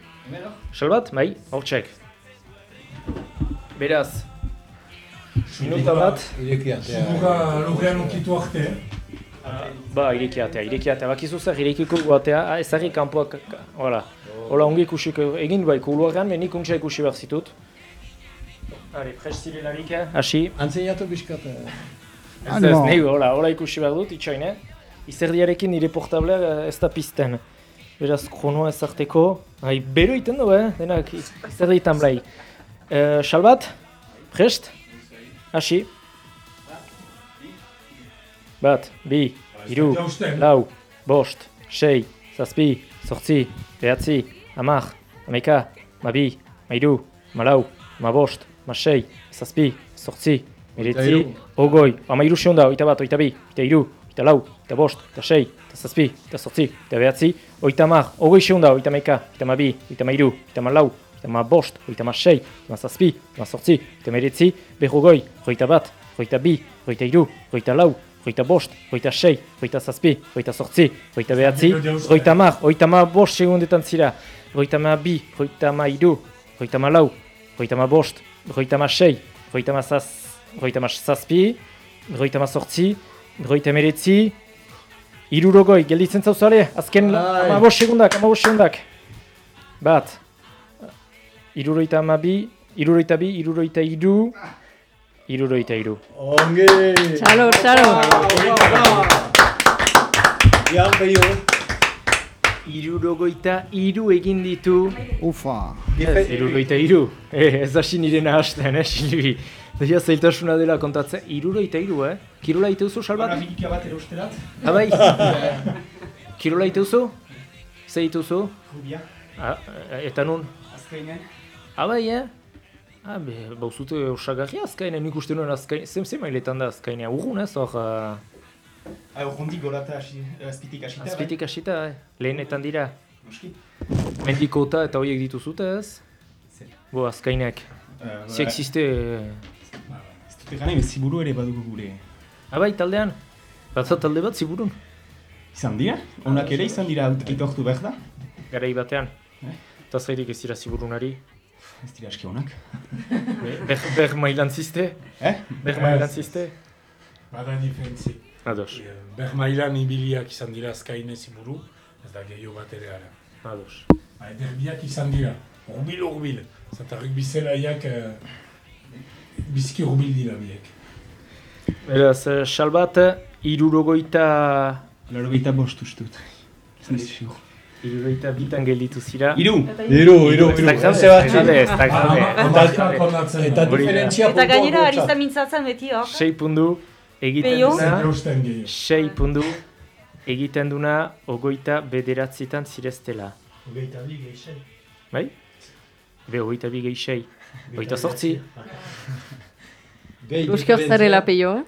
C: Salbat, bai, hor txek. Beraz, Minuta bat.
E: Zubuga lurrean ukitu arte.
C: Ba, ireki atea, ireki atea. Bakizu zer, irekiko guatea, ah, ezagik kanpoak, hola. Hola, ongi ikusiko, egin bai, kuluagan, menik untsa ikusi behar zitut. Hale, prest zirelarik, eh? hasi.
F: Antzeinatu bizkat.
C: Ez ez, nahi, hola, hola ikusi behar dut, itxoin, eh? Izerdiarekin nire portablea eh, ez da pizten. Beraz, kronoa ezarteko, hai, bero iten du, eh? Denak, izerditan blai. Uh, Salbat, prest? Hasi. Bat, bi, hiru, lau, bost, sei, zazpi, zortzi, behatzi, amak, ameka, mabi, mairu, malau, mabost, masei, zazpi, zortzi, meretzi, ogoi, amairu seunda, oita bat, oita bi, oita hiru, oita lau, oita bost, oita sei, oita zazpi, oita zortzi, oita behatzi, oita mar, ogoi seunda, oita meka, oita mabi, oita mairu, oita malau, oita ma bost, oita ma sei, oita ma zazpi, oita ma zortzi, oita meretzi, berrogoi, oita bat, oita bi, oita hiru, oita lau, oita bost, oita sei, oita zazpi, oita zortzi, oita behatzi, oita mar, oita ma bost segundetan zira, oita ma bi, oita ma hiru, oita ma lau, oita ma bost, oita ma sei, oita ma zaz, oita ma zazpi, oita ma zortzi, oita meretzi, irurogoi, gelditzen zauzale, azken ama bost segundak, ama bost segundak. Bat, iruroita ama bi, iruroita bi, iruroita iru, iruroita iru.
F: Ongi!
K: Txalo, txalo.
F: Ian peio.
C: Irurogoita iru egin ditu.
J: Ufa.
C: Ez, iruroita iru. Eh, ez hasi nire nahasten, eh, Silvi. Daia zailtasuna dela kontatzen. Iruroita iru, eh? Kirola iteuzu, salbat?
G: Hora bilika bat erosterat.
C: Abai? Kirola iteuzu? Ze ituzu?
G: Rubia.
C: Ah, eta nun?
G: Azkainen.
C: Abai, eh? Ah, be, bauzute osagarri azkainen, nik uste nuen azkainen. Zem ze mailetan da azkainen, urgun ez, hor... Uh,
G: Ah, urrundik gorata hasi, azpitik hasita. bai.
C: azpitik hasita, eh? Lehenetan dira.
G: Noski.
C: Mendikota eta horiek dituzute ez?
G: Zer.
C: Bo, azkainek.
G: Eh,
C: Si existe...
G: Ez dute gane, bez ziburu ere badugu gure.
C: Abai, taldean? Batza talde bat ziburun?
G: Izan dira? Onak ere izan dira aitortu behar da?
C: Garai batean.
G: Eh?
C: Eta zairik ez dira ziburunari.
G: Ez dira aski onak.
C: Be- Ber, ber mailan ziste?
G: Eh?
C: Ber mailan ziste?
E: Bada diferentzi.
C: Ados.
E: Bermailan ibiliak izan dira azkaine ziburu, ez da gehiago bat ere ara.
C: Ados.
E: Ba, derbiak izan dira, urbil urbil. Zata rugby zelaiak eh, biziki urbil dira biek.
C: Beraz, eh, salbat, irurogoita...
G: Larogeita bost ustut. Ez
C: Irurogoita bitan gelditu zira.
G: Iru!
F: Iru, iru, iru. Sebastian.
C: ez.
F: Eta
C: da.
F: diferentzia
D: Eta gainera arista mintzatzen beti hor.
C: Sei pundu egiten duna... Sei pundu egiten duna ogoita bederatzitan zireztela.
H: Hogeita bi geixen.
C: Bai? Be, ogoita bi gehi sei. Ogoita sortzi.
F: Gehi
K: Euskar zarela peio, eh?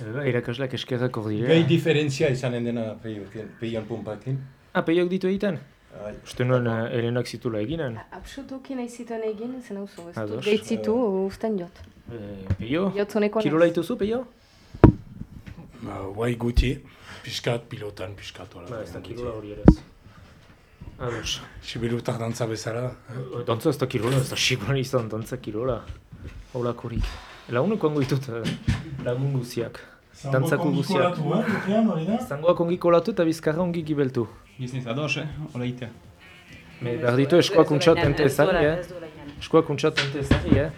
C: Eba, irakasleak eskerrak hor dire.
F: Gehi diferentzia izanen dena peion pumpakin.
C: Ah, peiok ditu egiten?
F: Ai.
C: Uste nuen uh, Elenak zitula eginen.
K: Absoluki nahi zituen egin, zen hau zu. Ez dut gaitzitu, uzten jot.
C: Eh, peio?
K: Jotzoneko
C: Kirola dituzu, peio?
E: Ba, guai guti, piskat pilotan, piskat hola.
C: Ba, ez da kirola hori ere ez. Ados.
E: Sibirutak dantza bezala.
C: Eh, Dantza ez da kirola, ez da siguran izan dantza kirola. Holakorik. Laguneko hango ditut eh, lagun guziak. Dantzako guziak. Zangoak ongi kolatu eta bizkarra ongi gibeltu.
G: Bizniz, ados, eh? Ola itea.
C: Me, behar ditu eskoak tente
D: Ez duela-
C: ezari, eh? Eskoak untsa tente ezari, eh?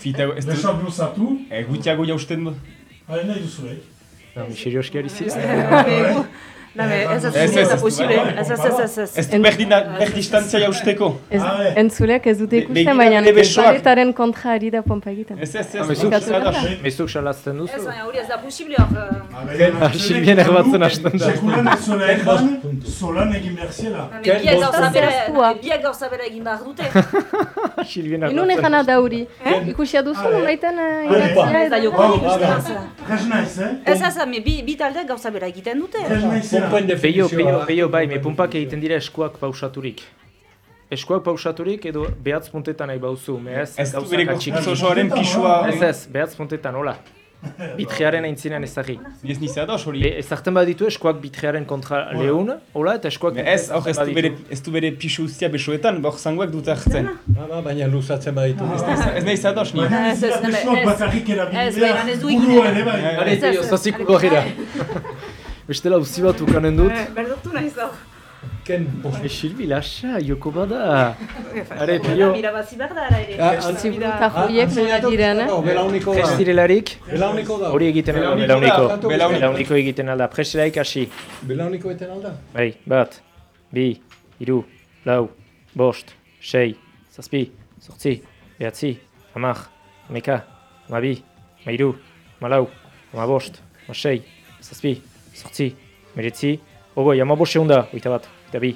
G: Fita, ez du...
E: Besa bluzatu,
G: Eh, gutiago jausten du.
E: hain nahi duzu, eh?
C: Na, Miserio zira.
D: Nabe, ez ez
G: Ez, ez,
D: ez
G: ez,
D: posible.
G: ez,
D: Ez ez ez ez ez.
G: Ez berdistantzia jausteko.
K: Ez,
E: Ah, eh.
K: entzuleak ez dute
G: Be-
K: ikusten,
G: begira
K: baina
G: nire besoak.
K: paletaren kontra ari da pompa egiten.
G: Ez, ez, ez,
C: Ah,
G: ez,
C: mezu-
G: ez, ados.
C: Mezuk salazten
D: Ez,
C: duzu?
D: baina hori ez da posible hor. eh.
C: Ah, Silvien erbatzen hasten da.
E: Sekulan ez zuela erran, solan egin behar zela.
D: Nabe, Biak gauza bera,
K: Zerreztua.
D: biak gauza bera egin behar dute.
C: Silvien
K: Inun
C: erbatzen.
K: egana da hori. Ikusia duzu, nolaiten uh,
D: Ez
K: idatzia
D: da
K: edo?
D: joko ikusten.
E: Prez naiz, eh?
D: Ez ez, me, bi, bi taldeak gauza bera egiten dute.
E: Prez naizela.
C: Peio, peio, peio, bai, me pumpak egiten dira eskuak pausaturik. Eskuak pausaturik edo behatz puntetan nahi bauzu, me ez
G: Ez
C: gauzak atxiki.
G: gorputz osoaren pisua...
C: Ez ez, behatz puntetan, hola. Bitrearen aintzinean ezagri.
G: Ez niza ados hori.
C: E, ezartzen baditu eskuak bitrearen kontra lehun, hola, eta eskuak...
G: Me ez, hor ez du bere, ez du bere pixu ustia besoetan, hor zangoak dut hartzen.
F: Ba, baina luzatzen baditu.
G: Ez naiz- Ez nahiz ados ni.
D: Ez, ez, ez,
H: Eskuak
D: ez.
H: bakarrik erabili
D: Ez,
H: behar,
D: baina ez du
H: burua
D: egiten.
H: ere bai.
C: Hare,
D: Ez, ez,
C: peio,
D: ez.
C: zaziko gogera. Bestela uzi bat ukanen dut.
D: Eh, Berdurtu nahiz da.
F: Ken,
C: E, Silbi, lasa, joko bada. Hare, peio,
D: Mirabazi behar da ara ere.
F: Ah,
K: Ziburu eta joiek nola diren, eh?
F: Belauniko
C: ez
F: da.
C: direlarik,
F: Belauniko da.
C: hori egiten alda,
G: Belauniko
C: belauniko. egiten alda, preselaik hasi.
F: Belauniko eten alda?
C: Bai, bat, bi, hiru, lau, bost, sei, zazpi, zortzi, behatzi, hamak, hameka, hamabi, hamairu, hamalau, hamabost, hamasei, zazpi, zortzi, meretzi, ogoi, hamabost segunda, oita bat, oita bi,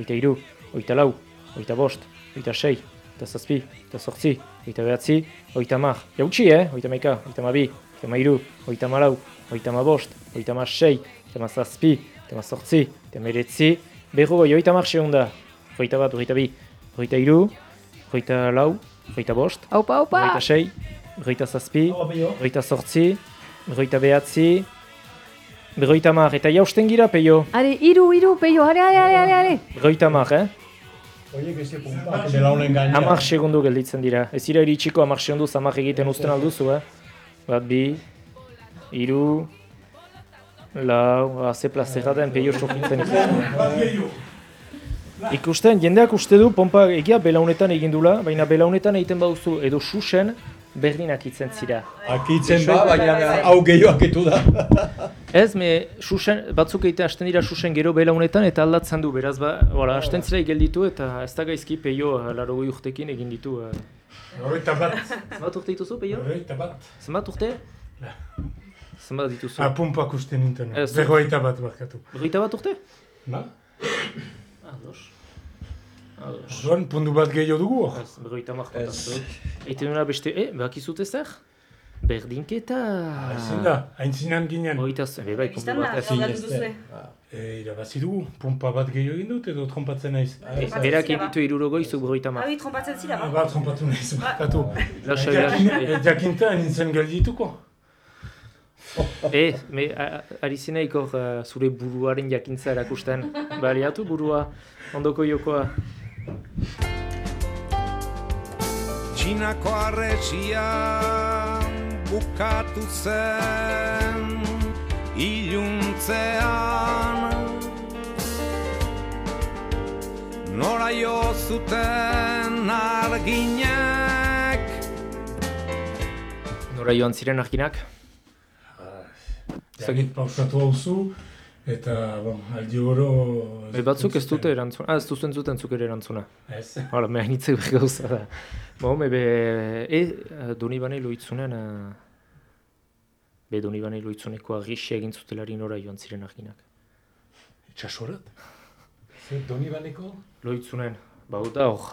C: oita hiru, oita lau, oita bost, oita sei, oita zazpi, oita zortzi, oita behatzi, oita hamak, jautsi, eh? Oita hamaika, oita hamabi, oita hamairu, oita hamalau, oita hamabost, oita hamasei, oita hamazazpi, oita hamazortzi, oita meretzi, berrogoi, oita hamak segunda, oita bat, oita bi, oita hiru, oita lau, oita bost, oita sei, oita zazpi, oita zortzi, oita behatzi, Berroita mar, eta jausten gira, peio.
K: Are, iru, iru, peio, are, are, are, are, are!
C: Berroita mar, eh?
F: Oiek ez pumpak belaunen gainera.
C: Hamar segundu gelditzen dira. Ez dira iritsiko hamar segunduz hamar egiten uzten alduzu, eh? Bat bi, hiru, lau, ah, ze plazera den peio sofitzen ikusten. Ikusten, jendeak uste du pompa egia belaunetan egin dula, baina belaunetan egiten baduzu edo susen berdinak itzen zira.
F: Akitzen ba, baina hau gehiago akitu da.
C: Ez, me susen, batzuk egiten hasten dira susen gero belaunetan eta aldatzen du, beraz ba, wala, hasten zira gelditu eta ez da gaizki peio laro urtekin egin ditu. eh.
H: Horreita bat.
C: Zenbat urte dituzu, peio?
H: Horreita bat.
C: Zenbat urte? Zenbat dituzu?
E: Ah, pumpak uste nintzen.
C: Ez.
E: Berroita bat barkatu.
C: Berroita bat urte?
E: Ba?
C: Ados.
E: Orduan, puntu bat gehiago dugu hor.
C: Ez, berroita mar kontatu. Eiten duna beste, eh, bakizute zer? Berdinketa.
E: Ezin da, haintzinan ginen.
C: Oita zen, be bai,
D: da,
C: bat. ez.
D: jogatu duzue.
E: E, irabazi dugu, pumpa bat gehiago egin dut edo trompatzen naiz.
C: Eh, Berak egitu irurogoi, zuk berroita mar.
D: Abi, trompatzen zira,
E: Ah,
D: ba?
E: Trompatu naiz, barkatu.
C: Lasai,
E: Jakin-
C: lasai.
E: Jakinta nintzen geldituko.
C: Eh, me, ari zineik hor uh, zure buruaren jakintza erakusten. Baliatu burua, ondoko jokoa.
A: Txinako arretxia bukatu zen iluntzean Nora jo zuten arginek
C: Nora joan ziren arginak?
E: Zagit pausatu hauzu, eta bon, aldi oro...
C: E, batzuk ez dute erantzuna. Ah, ez duzu entzuten zuk ere erantzuna.
E: Ez.
C: Hala, nitzek behar gauza da. Bo, me be... E, doni bane loitzunen... Uh, be doni bane loitzuneko agixia egin zutelari nora joan ziren arginak.
E: Itxasorat?
F: Zer, doni baneko?
C: Loitzunen, bauta hor,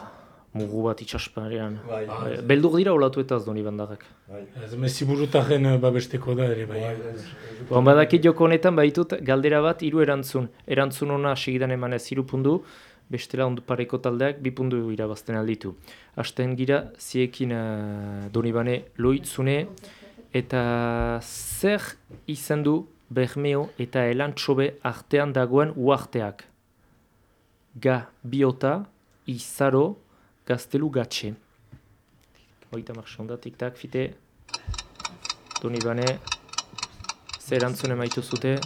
C: mugu bat itxasparean.
F: Bai.
C: Eh, Beldur dira olatu eta ez doni bandarrak.
F: Bai.
E: Ez mezi burutaren eh, babesteko da ere bai.
C: Bon, badakit joko honetan baitut galdera bat hiru erantzun. Erantzun ona segidan emanez hiru pundu, bestela ondo pareko taldeak bi pundu irabazten alditu. Hasten gira ziekin uh, donibane loitzune eta zer izan du Bermeo eta Elantxobe artean dagoen uarteak. Ga biota, izaro, gaztelu gatxe. Hoita marxonda, tik-tak, fite. Donibane, zer erantzun emaitu zute,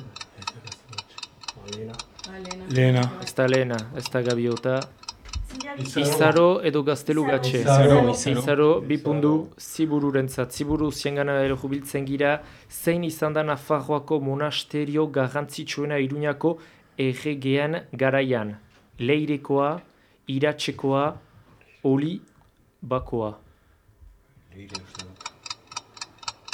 E: Lehena.
C: ez da lehena, ez da gabiota, Izaro edo gaztelu gatxe.
F: Izaro,
G: izaro.
C: Izaro, bi pundu, zibururentzat. Ziburu ziengana ere jubiltzen gira, zein izan da Nafarroako monasterio garrantzitsuena Iruñako erregean garaian. Leirekoa, iratxekoa, oli bakoa.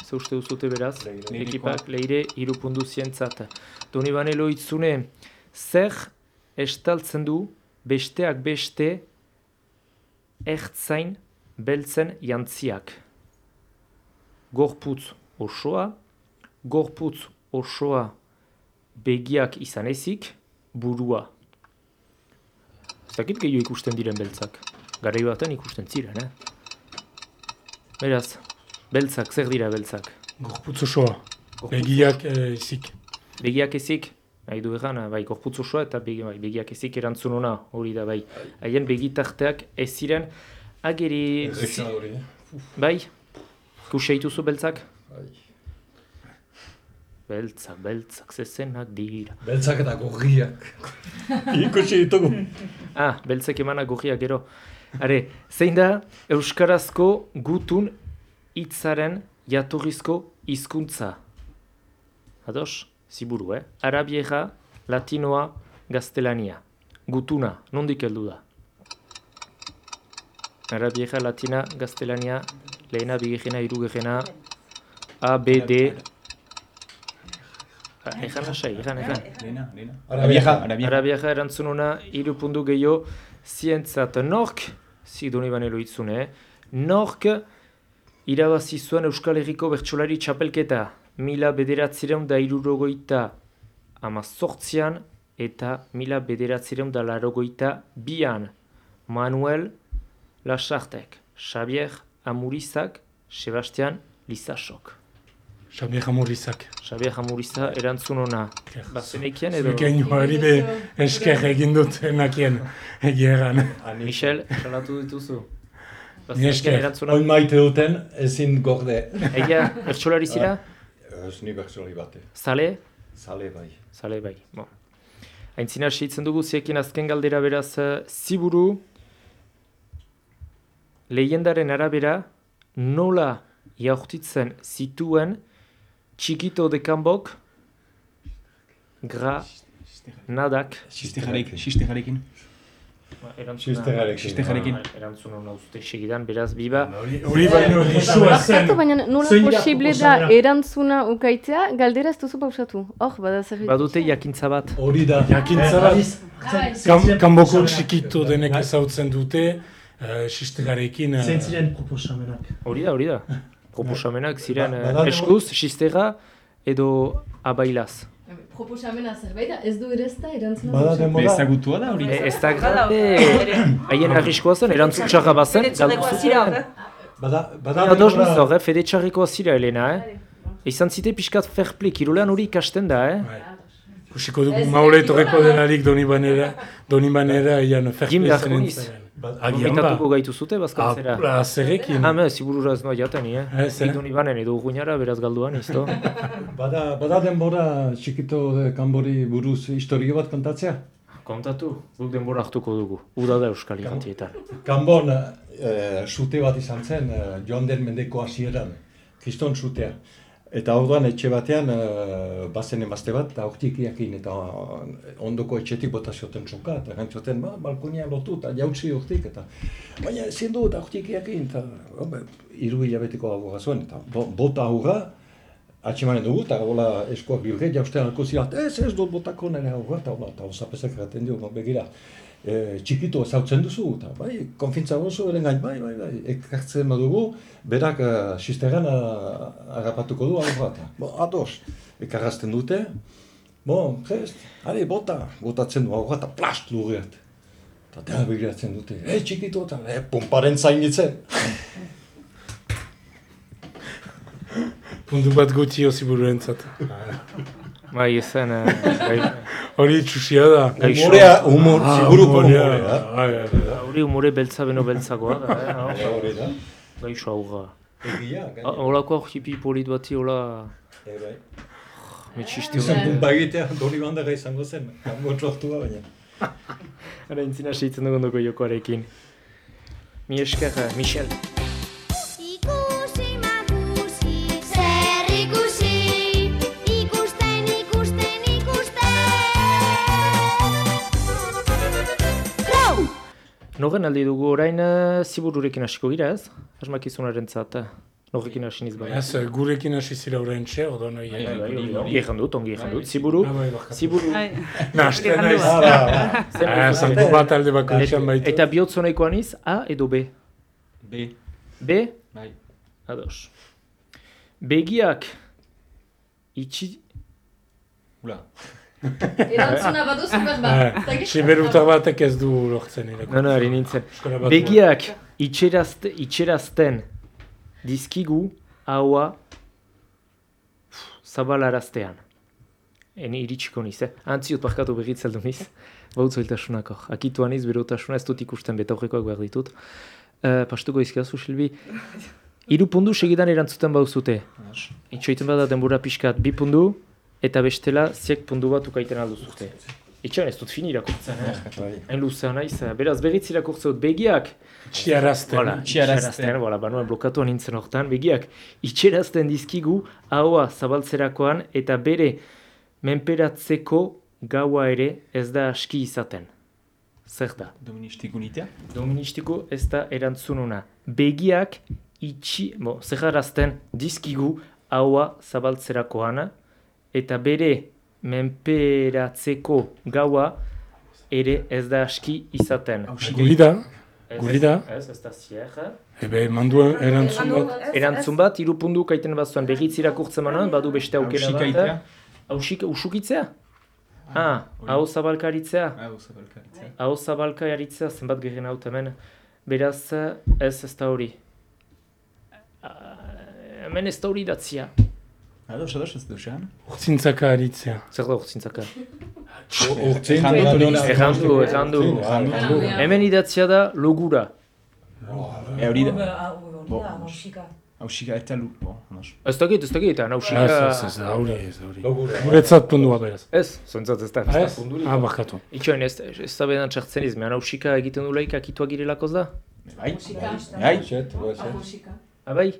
C: Ze uste duzute beraz?
F: Leire.
C: Ekipak leire irupundu zientzat. Doni banelo itzune, zer estaltzen du besteak beste ertzain beltzen jantziak. Gorputz osoa, gorputz osoa begiak izan ezik, burua. Ez dakit gehiago ikusten diren beltzak. Garai baten ikusten ziren, eh? Beraz, beltzak, zer dira beltzak?
E: Gorputz osoa. Begiak eh, izik.
C: Begiak ezik, nahi du egan, bai, gorputz osoa eta begi, bai, begiak ezik erantzun ona hori da, bai. Haien begitarteak ez ziren, ageri...
F: Erreza hori, eh?
C: Bai, kusia dituzu beltzak?
F: Bai.
C: Beltzak, beltzak, zezenak dira.
F: Beltzak eta gorriak. Ikusi ditugu.
C: Ah, beltzek emana gorriak gero. Are, zein da Euskarazko gutun hitzaren jatorrizko hizkuntza? Ados, ziburu, eh? Arabiera, latinoa, gaztelania. Gutuna, nondik heldu da? Arabiera, latina, gaztelania, lehena, bigegena, irugegena, A, B, D... Egan lasai, egan, egan.
G: Lehena, lehena.
F: Arabiaja.
G: Arabiaja.
C: Arabiaja erantzununa hiru puntu gehiago zientzat nork, zidoni banelo itzune, nork irabazi zuen Euskal Herriko bertsolari txapelketa mila bederatzireun da irurogoita amazortzian eta mila bederatzireun da larogoita bian Manuel Lasartek, Xavier Amurizak, Sebastian Lizasok.
E: Xabier Amurizak.
C: Xavier Amuriza erantzun ona. Bazenekien edo...
E: Zuekin hori be esker egin dut enakien egieran.
C: Michel, salatu dituzu.
E: Ni
C: Bazenekien
E: esker.
C: erantzuna.
F: Oin maite duten ezin gorde.
C: Egia, bertsolari zira?
F: Ez ni bertzori bate.
C: Zale?
F: Zale bai.
C: Zale bai. Bon. Aintzina seitzen dugu ziekin azken galdera beraz eh, ziburu lehendaren arabera nola jaurtitzen zituen txikito de kanbok gra nadak
G: Sistejarekin. Sistejarekin.
F: Sistejarekin.
G: Sistejarekin.
C: Erantzun hona uzte segidan, beraz, biba.
E: Hori baino lisua zen.
K: Baina nola posible da erantzuna ukaitzea, galdera ez duzu pausatu. Hor, bada zer
C: Badute jakintza bat.
F: Hori da.
E: Jakintza bat. Kam, kanboko txikito denek ezautzen dute, uh, sistegarekin... eh,
H: Zein ziren proposamenak.
C: Hori da, hori da. Proposamenak ziren
F: Ba-
C: eh, eskuz, xistega edo abailaz.
K: Proposamena zerbait da, ez du ere ez da erantzuna.
F: Bada denbora.
G: Ezagutua da hori.
C: Ez da grave, haien arriskoa zen, erantzun txarra bazen.
F: Bada, bada
C: Ados
F: denbora-
C: niz hor, eh? fede txarrikoa zira, Elena, eh? Izan zite pixkat fair play, kirolean hori ikasten da, eh?
E: Ikusiko dugu maule etorreko delarik doni banera, doni banera, ian
C: Jim
E: ferplezen Entzaren. Agian ba.
C: Gomitatuko gaitu zute, bazkaltzera.
E: Apura, zerekin.
C: Ah, me, ziburura ez noa jaten, eh?
E: Ez, eh?
C: Idoni banen edo guinara, beraz galduan, izto.
F: Bada, bada denbora txikito de kanbori buruz historio bat kontatzea?
C: Kontatu, guk denbora hartuko dugu. Uda da Euskal Igantietan.
F: Kanbon eh, sute bat izan zen eh, joan den mendeko hasieran, kriston sutea. Eta orduan etxe batean eh, bazen emazte bat, eta hortikiakin, eta eh, ondoko etxetik bota zioten soka, eta gantzoten, ba, balkonia lotu, eta jautzi hortik, eta baina ezin du, eta hortikiakin, eta hobe, hiru hilabeteko aurra zuen, eta bo, bota aurra, atxemanen dugu, eta hola eskuak bilge, jausten alko zirat, ez ez dut botako nire aurra, eta hola, eta osapezak erraten dio, begira, e, txikito ezautzen duzu, eta bai, konfintza gozu, eren gain, bai, bai, bai, ekartzen badugu, berak uh, sisteran uh, agapatuko du aurra, eta, bo, ados, ekarrazten dute, bo, gest, ari, bota, botatzen du aurra, eta plast lurreat. Eta dena begiratzen dute, e, txikito, eta, e, pumparen zainitzen.
E: Puntu bat gutxi oziburuentzat.
C: Bai, ezen, eh, bai,
E: Hori txusia da.
C: Gaixo.
F: Humorea, humor,
E: Ah,
F: ziburuko
E: humorea,
F: humorea.
E: bai, bai, bai.
C: hori umore beltza beno beltzagoa da, eh?
F: Eh, Hori da.
C: Gaixo aurra.
F: Egia,
C: Ah,
F: gaina.
C: Holako hipi polit bati, hola...
F: Eh, bai.
C: Metxisti
F: Izan pumpa egitea, doni bandara izango zen, kanbo txortua baina.
C: Hara intzina seitzen dugu ondoko jokoarekin. Mi esker, eh, Michel. Noren aldi dugu orain eh, zibururekin hasiko gira ez? Asmakizunaren zat. Norrekin hasi niz bai.
E: Ez, gurekin hasi zira horren txe, odo noi.
C: Bai, bai, bai, Ongi egin dut, ongi egin dut. Ziburu, ziburu.
E: Naste naiz.
C: Zen
E: Ah,
C: nahi
E: bat alde bakoitzean baitu.
C: Eta bihotzonekoa niz, A edo B?
G: B.
C: B?
G: Bai.
C: Ados. Begiak itxi...
G: Ula.
K: Erantzuna baduzu berba.
E: Ah, Siberutar batek ez du lortzen.
C: No, no, ari nintzen. Begiak itxerazte, itxerazten dizkigu haua zabalaraztean. Eni iritsiko niz, eh? Antziot barkatu berritzeldu niz. Bautz oiltasunak hor. Akituan niz, berotasuna ez dut ikusten betaurrekoak behar ditut. Uh, pastuko izkiazu, Silbi. Hiru pundu segidan erantzuten bauzute. Itxoiten bada denbora pixkat bi pundu, eta bestela ziek pundu bat ukaiten alduzute. Itxoin ez dut fin irakurtzen, eh? Hain luzea naiz, beraz berriz irakurtzen dut begiak.
E: Itxiarazten.
C: Voilà,
G: Itxiarazten.
C: itxiarazten, voilà, banuen blokatu nintzen hortan, begiak itxerazten dizkigu ahoa zabaltzerakoan eta bere menperatzeko gaua ere ez da aski izaten. Zer da?
G: Doministik unitea.
C: Doministiko ez da erantzununa. Begiak itxi, bo, zeharazten dizkigu haua zabaltzerakoan eta bere menperatzeko gaua ere ez da aski izaten.
E: Guri da,
C: Ez,
E: guri da.
C: Ez, ez da zier.
E: Ebe, mandu erantzun bat.
C: Erantzun bat, hiru pundu kaiten bat zuen berriz irakurtzen manuan, badu beste aukera bat.
G: Ausikaitea.
C: Ausik, usukitzea? Ah, hau zabalkaritzea?
G: Hau zabalkaritzea.
C: Hau zabalkaritzea, zenbat geren hau hemen. Beraz, ez ez da hori. Ah, Hemen ez da hori datzia.
G: Ados, ados, ez duzean.
E: Urtzintzaka aritzea.
C: Zer da urtzintzaka?
F: Urtzin,
G: Errandu,
C: Errandu. Hemen idatzia da logura.
G: E hori da. Hausika eta lu.
C: Ez dakit, ez dakit,
E: Ez,
C: nausika...
E: ez, ez, hauri, ez, hauri. Guretzat pundua beraz.
C: Ez, zontzat ez da. ez
E: Ez? Ah, barkatu.
C: Itxoin, ez, ez da bedan txartzen izmean, nausika egiten dulaik akitua girelakoz da?
G: Bai, bai.
C: Abai?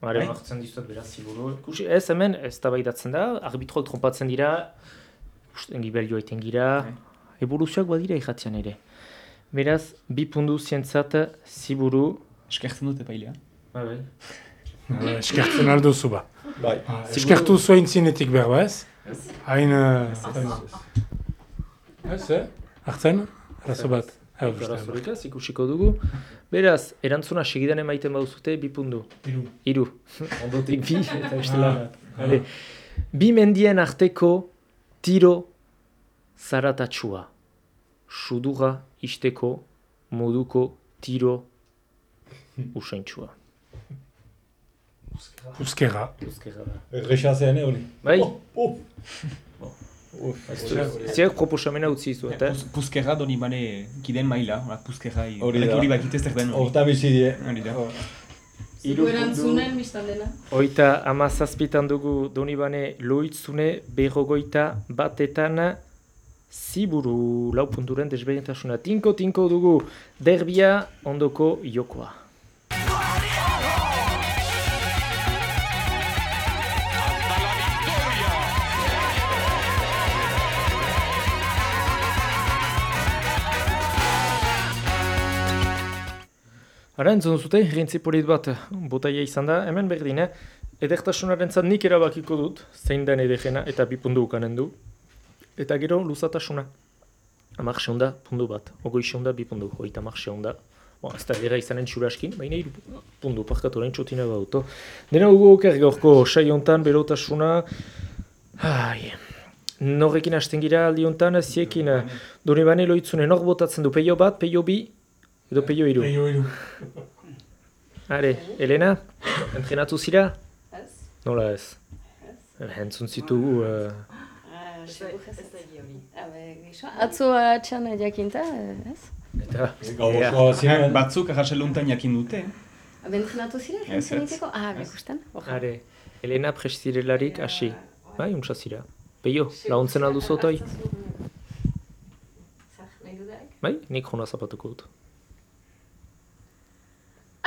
C: Mare, hartzen dizut beraz, ziburu. Ikusi, ez hemen, ez da baidatzen da, arbitrol trompatzen dira, usten gibelio eten gira, evoluzioak badira ikatzean ere. Beraz, bi pundu zientzat, ziburu...
G: Eskertzen dut epailea.
C: Ba, bai.
E: Eh, Eskertzen alduzu ba.
F: Bai.
E: Ah, Eskertu zuen zinetik berba ez? Hain... eh, Ez, eh? Hartzen? Arazo bat.
C: Arazorik ez, ikusiko dugu. Beraz, erantzuna segidan emaiten bauzute, bi pundu.
E: Hiru.
C: Hiru. Ondotik bi, eta bestela. Hale. Bi mendien arteko tiro zaratatxua. Sudura isteko moduko tiro usaintxua.
E: Uzkera.
C: Uzkera da.
F: Erresa zen, eh, hori.
C: Bai?
F: Oh,
C: Ziak proposamena utzi eta?
G: Puz- Puzkerra doni bane kiden maila, puzkerra.
F: Hori da.
G: Hori bakit ez den. hori.
F: Horta bizi die.
G: Hori da.
C: Hiru
I: erantzunen biztan dena.
C: Oita amazazpitan dugu Donibane loitzune berrogoita batetan ziburu lau punturen desberdintasuna. Tinko, tinko dugu derbia ondoko jokoa. Ara entzun zute, rintzi polit bat botaia izan da, hemen berdin, eh? Edertasunaren zat nik erabakiko dut, zein den edegena eta bi pundu ukanen du. Eta gero luzatasuna. Amak seunda, pundu bat. Ogoi seunda, bi pundu. Hoita amak seunda. Bo, ez da dira izanen txuraskin, baina hiru pundu, parkatu orain txotina bauto. Dena dugu oker gaurko sai berotasuna. Ai, norrekin hasten gira aldi hontan, ziekin, doni bane loitzune, nor botatzen du, peio bat, peio bi, edo peio hiru.
E: Eio, eio.
C: Are, Elena, entrenatu zira?
K: Ez.
C: Nola ez? Entzun zitugu... Uh,
K: Atzo atxan jakinta, ez?
C: eta...
F: Gau ziren.
G: Batzuk arraseluntan jakin dute.
K: Bentrenatu zira,
G: Ez, ez.
K: entrenateko? Ah, bekusten.
C: Are, Elena prestirelarik hasi. Bai, untsa zira. Peio, launtzen aldu zotoi? Bai, nik jona zapatuko dut.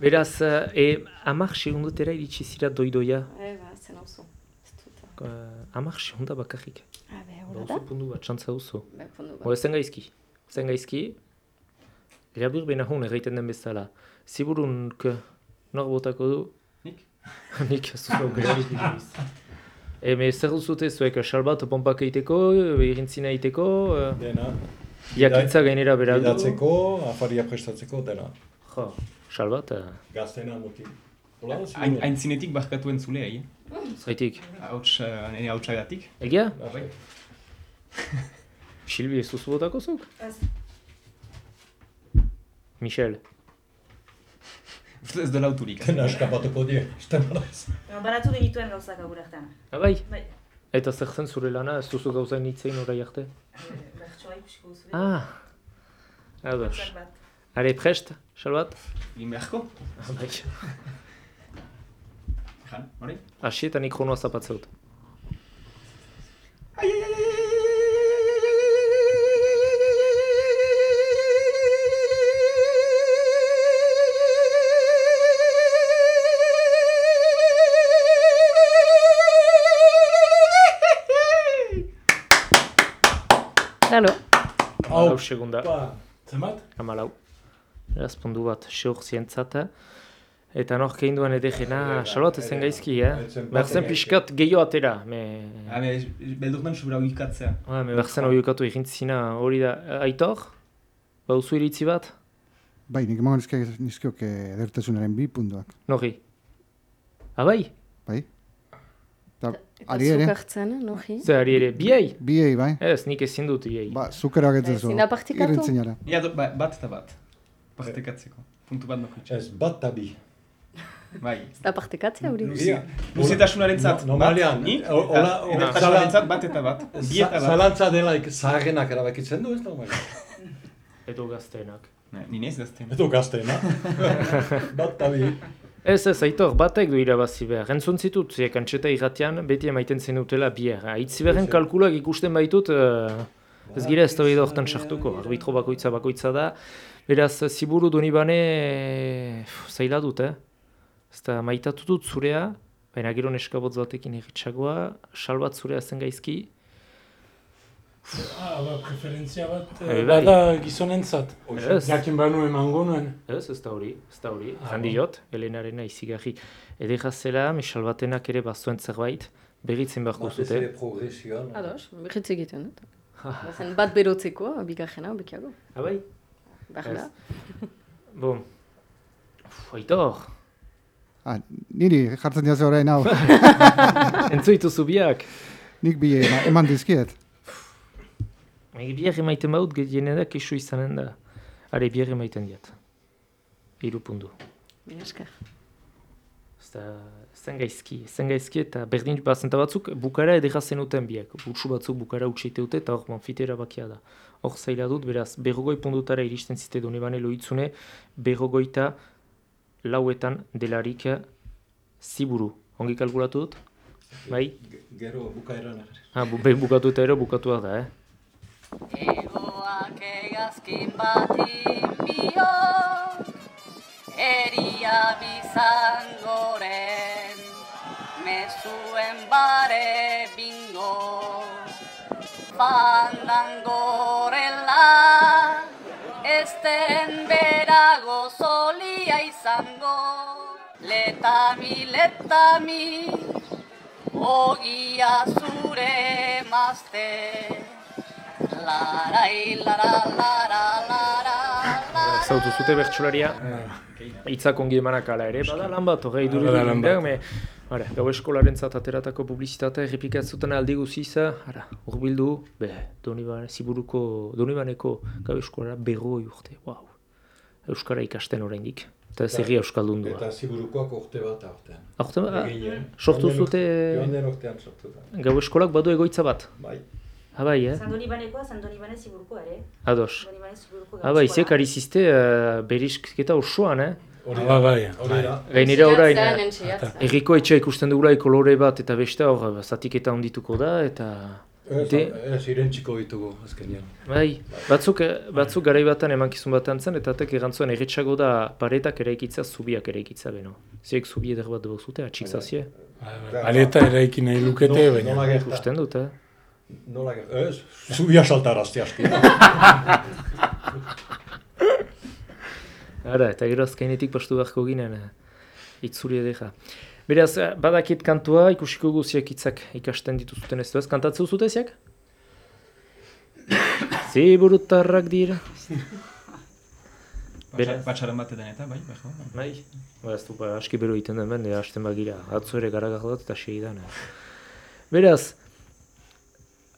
C: Beraz, eh, e, amak segundotera iritsi zira doidoia.
K: E, ba, zen dut.
C: Uh, amak segunda bakarrik.
K: Ah, be,
C: Ba, oso
K: da?
C: pundu bat, txantza duzu.
K: Be, pundu bat.
C: ezen gaizki. Ezen gaizki. Labur benahun erraiten den bezala. Ziburun, ke, nor botako du?
G: Nik?
C: Nik, aukerarik inoiz. Eme zer duzute zuek, salbat pompak egiteko, irintzina egiteko, eh,
F: Dena.
C: jakintza gainera bera du.
F: Gidatzeko, afaria prestatzeko, dena.
C: Jo, salbat, eh,
F: Gaztena. Hola,
G: Hain- Aintzinetik barkatu entzuleai.
C: zaitik.
G: Hauts, uh, nire hautsagatik.
C: Egia?
G: Bai.
C: Silvi, ez duzu botako zuk?
D: Ez.
C: Michel.
G: Ez dela auturik.
F: Dena eskapatuko die, esten badaz.
D: Baratu genituen gauzak agur artean.
C: Abai?
D: Bai.
C: Eta zer zen zure lana, ez duzu gauza nitzein orai arte?
D: Bertsoa ikusiko duzu.
C: Ah, ados.
D: Gauzak bat.
C: Are, prest, salbat?
G: Egin beharko?
C: Bai.
G: Jan, hori?
C: Asi eta nik kronoa zapatzeut.
K: Alo.
C: Hau segunda.
E: Zenbat?
C: Hamalau. Beraz, pundu bat, seur zientzata. Eta nor kein duan edegena, salot ezen gaizki, eh? Berzen pixkat gehiago atera, me...
G: Habe, beldurman subra uikatzea.
C: Ah, me berzen oiukatu egintzina hori da. Aitor? Bauzu iritzi bat?
J: Bai, nik emango nizke, nizkiok edertasunaren bi puntuak.
C: Nori? Abai?
J: Bai. Eta,
K: Eta
J: ari ere,
K: zuk hartzen, noji?
C: Ze ari ere, biei?
J: biei, bai.
C: Ez, nik ezin dut biei.
J: Ba, zukeroak ez zu.
K: Ezin da partikatu?
J: Irentzinara.
G: Ja, do, ba, bat eta bat. Partekatzeko. Puntu bat nokitxe.
F: Ez, bat eta bi.
G: Bai.
K: Ez da partekatzea hori?
G: Luzitasunaren zat.
F: No- normalean,
G: Ni,
F: o- hola-
G: eta
F: hola-
G: edertasunaren zat bat eta bat. Bi eta bat.
F: Zalantza delaik zaharrenak erabakitzen du, ez da?
C: Edo gazteenak.
G: Ne, Ni nez gazten.
F: Edo gazteena. bat eta bi.
C: Ez ez, aitor, batek du irabazi behar. Entzun zitut, ziek antxeta irratian, beti emaiten zen dutela bier. Aitzi beharren kalkulak ikusten baitut, eh, ez gira ez da hortan sartuko. Arbitro bakoitza bakoitza da. Beraz, ziburu doni bane, zaila dut, eh? Ez da, maitatu dut zurea, baina gero neskabotz batekin egitxagoa, salbat zurea zen gaizki.
E: Ah, ba, preferentzia bat,
C: Eh,
E: eh,
C: bai.
E: bada gizonentzat.
C: Ez.
E: Jakin banu emango nuen.
C: Ez, ez da hori, ez da hori.
E: Ah,
C: Jandi jot, Elenarena izigarri. Edera zela, Michel batenak ere bazuen zerbait, begitzen beharko
F: Batez
C: zute.
F: ere progresioan.
K: Ados, berritz egiten dut. Bazen bat berotzeko, bigarrena, bekiago.
C: Abai?
K: Behar da.
C: Bon. Uf, Aitor,
J: Ah, niri jartzen diaze orain hau.
C: entzuitu zubiak.
J: Nik bi ema- eman dizkiet.
C: Egi bier emaiten baut, gehiene da, kesu izanen da. Are, bier emaiten diat. Iru pundu. Ez da, zen gaizki, zen gaizki eta berdin bazenta batzuk bukara edera zenuten biek. Utsu batzuk bukara utxeite dute eta hor manfitera bakia da. Hor zaila dut, beraz, berrogoi pundutara iristen zite dune bane loitzune, berrogoita lauetan delarik ziburu. Ongi kalkulatu dut? Bai?
F: Gero bukaeran.
C: Ah, bu, be, bukatu eta ero bukatu da, eh?
L: Egoak egazkin bati bio, eria bizangoren, mezuen bare bingo, fandangorela, esten berago zolia izango, letami, letami, ogia zure mazte. Larai, lara, lara, lara, lara.
C: Zautu zute bertsolaria, hitzak ongi emanak ala ere, bada lan bat, horre iduri Hara, gau eskolaren ateratako publizitatea errepikatzuten aldi guziza, hara, urbildu, be, Donibane, Ziburuko, Donibaneko gau eskolara berroi urte, wow. Euskara ikasten oraindik. Eta ez erri euskaldun du.
F: Eta ziburukoak urte bat aurtean.
C: Aurte bat?
F: Egile.
C: Sortu zute...
F: Joan den urtean sortu da.
C: Gau eskolak badu egoitza bat?
F: Bai.
C: Abai, eh?
D: Sandoni banekoa, sandoni bane ziburuko ere.
C: Ados.
D: Sandoni bane ziburuko
C: Abai, ziek ari zizte uh, berisketa osoan, eh?
F: Hori
E: Ah, bai,
F: Hori da.
C: Gainera orain,
K: Entxeatzen,
C: eh,
K: entxeatzen.
C: erriko etxea ikusten dugula kolore bat eta beste hor zatiketa ondituko da eta...
F: Ez, irentziko ditugu azkenean.
C: bai, batzuk, batzuk garai batan emankizun batean zen eta atek erantzuen erretxago da paretak eraikitza zubiak eraikitza beno. Ziek zubi eder bat duzute, atxik zazie.
E: Paleta eraiki nahi lukete,
F: No-
E: baina.
F: nola gerta?
C: Ikusten dut, eh?
F: Nola gerta? Ez, zubia saltarazte aski.
C: Ara, eta gero azkainetik pastu beharko ginen, eh, itzuri edera. Beraz, eh, badakit kantua, ikusiko guziak hitzak ikasten dituzuten ez du ez, kantatzeu zute ziak? Ziburutarrak dira.
G: Beraz. Batxaren bat edan eta, bai, bai, bai.
C: Bai, ba, ez du, ba, aski bero egiten den bende, hasten bagira, atzo ere garagar dut eta segidan. Eh. Beraz,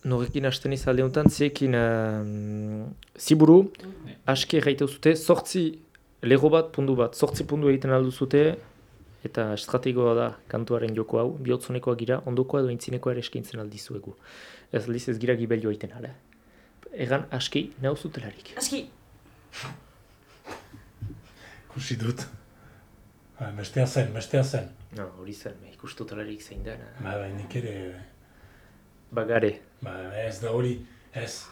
C: norekin hasten izalde honetan, ziekin um, ziburu, aski erraite zute, sortzi lego bat, pundu bat, sortzi pundu egiten aldu zute, eta estrategoa da kantuaren joko hau, bihotzonekoa gira, ondokoa edo intzinekoa ere eskaintzen aldizuegu. Ez liz ez gira gibelio egiten ale. Egan aski nahu zutelarik.
D: Aski!
E: Kusi dut. Mestea zen, mestea zen.
C: No, hori zen, me ikustutelarik zein eh.
E: Ba, ba, nik ere...
C: Bagare.
E: Ba, ez da hori, ez.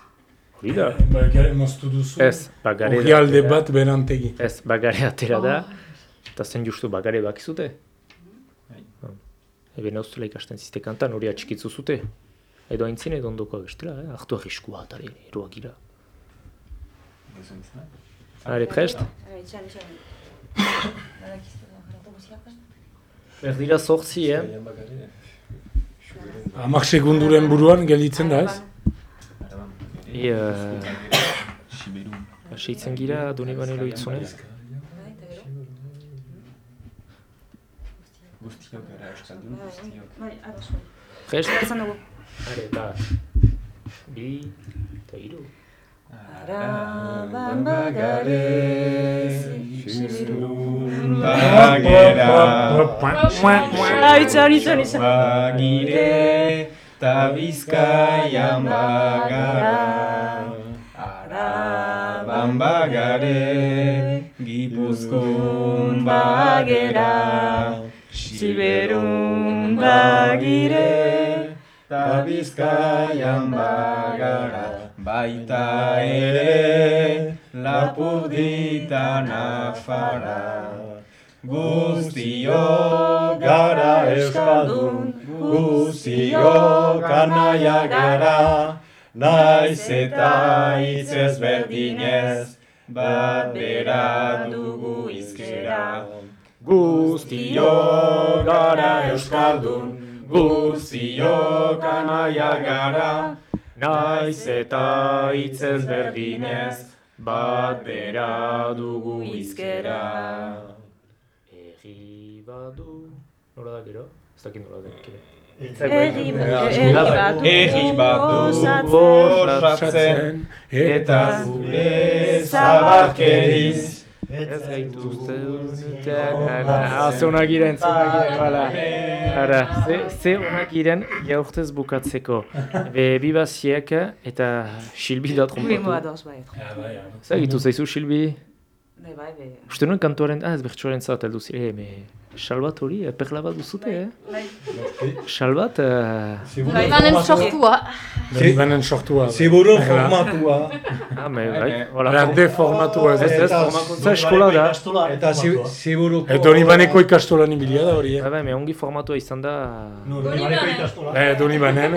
C: Hori da.
E: Bagare moztu duzu.
C: Ez, bagare
E: Hori alde bat berantegi.
C: Ez, bagare atera da. Eta zen justu bagare bakizute. Oh. Ebe nauztela ikasten ziste kantan hori atxikitzu zute. Edo aintzin edo ondokoa bestela, eh? Artu arriskua atare, eroak gira. Are, prest? Berdira sortzi, eh?
E: Amak segunduren buruan gelditzen da, ez?
C: E, uh, Seitzen gira, doni banelo itzunez.
G: Guztiok gara euskaldun, guztiok.
D: Bai, ados, bai.
C: Prest?
D: Esan dugu.
C: Are, bat. Bi, eta hiru.
D: Araban bagare, zibirun Ah, itxan, itxan, itxan.
G: Bagire, ta bizkaian bagara. Araban bagare, gipuzkun bagera.
D: Siberun bagire,
G: ta bizkaian bagara. Baita ere, lapurdita nafara.
F: Guztio gara euskaldun, guztio kanaia gara, naiz eta hitz ezberdinez, bat bera dugu izkera. Guztio gara euskaldun, guztio kanaia gara,
C: Naiz eta hitz ezberdinez, bat bera dugu izkera. Egi badu... Nola da gero? Ez dakit nola da gero.
D: Egi badu
G: Egi badu
E: bosatzen,
G: eta zure zabarkeriz.
C: Ez gaituzte duteak... Ah, ze onak iren, ze onak iren, bala. Ara, ze, ze onak iren jaurtez bukatzeko. Be, bibaziek eta Silbi da trompatu.
D: ados, bai.
C: Zagitu zaizu Silbi?
D: Bai, bai, bai.
C: Uste nuen kantuaren, ah ez bertsuaren zat, heldu zire, me... Salbat hori, eh, perla bat duzute, eh?
D: Bai.
C: Salbat... Uh...
K: Bai, banen sortua.
E: Donibanen sortua.
F: Ziburun
E: Hala.
F: formatua.
C: Ah, me, bai,
E: Hala,
C: voilà.
E: deformatua ez
C: Ez,
F: Eta
C: formakuntza eskola da.
F: Eta zi- ziburuko...
E: E, Donibaneko ikastolan ibilia da hori, eh?
C: Bai, bai, me ongi formatua izan da...
E: Eh, Donibanen.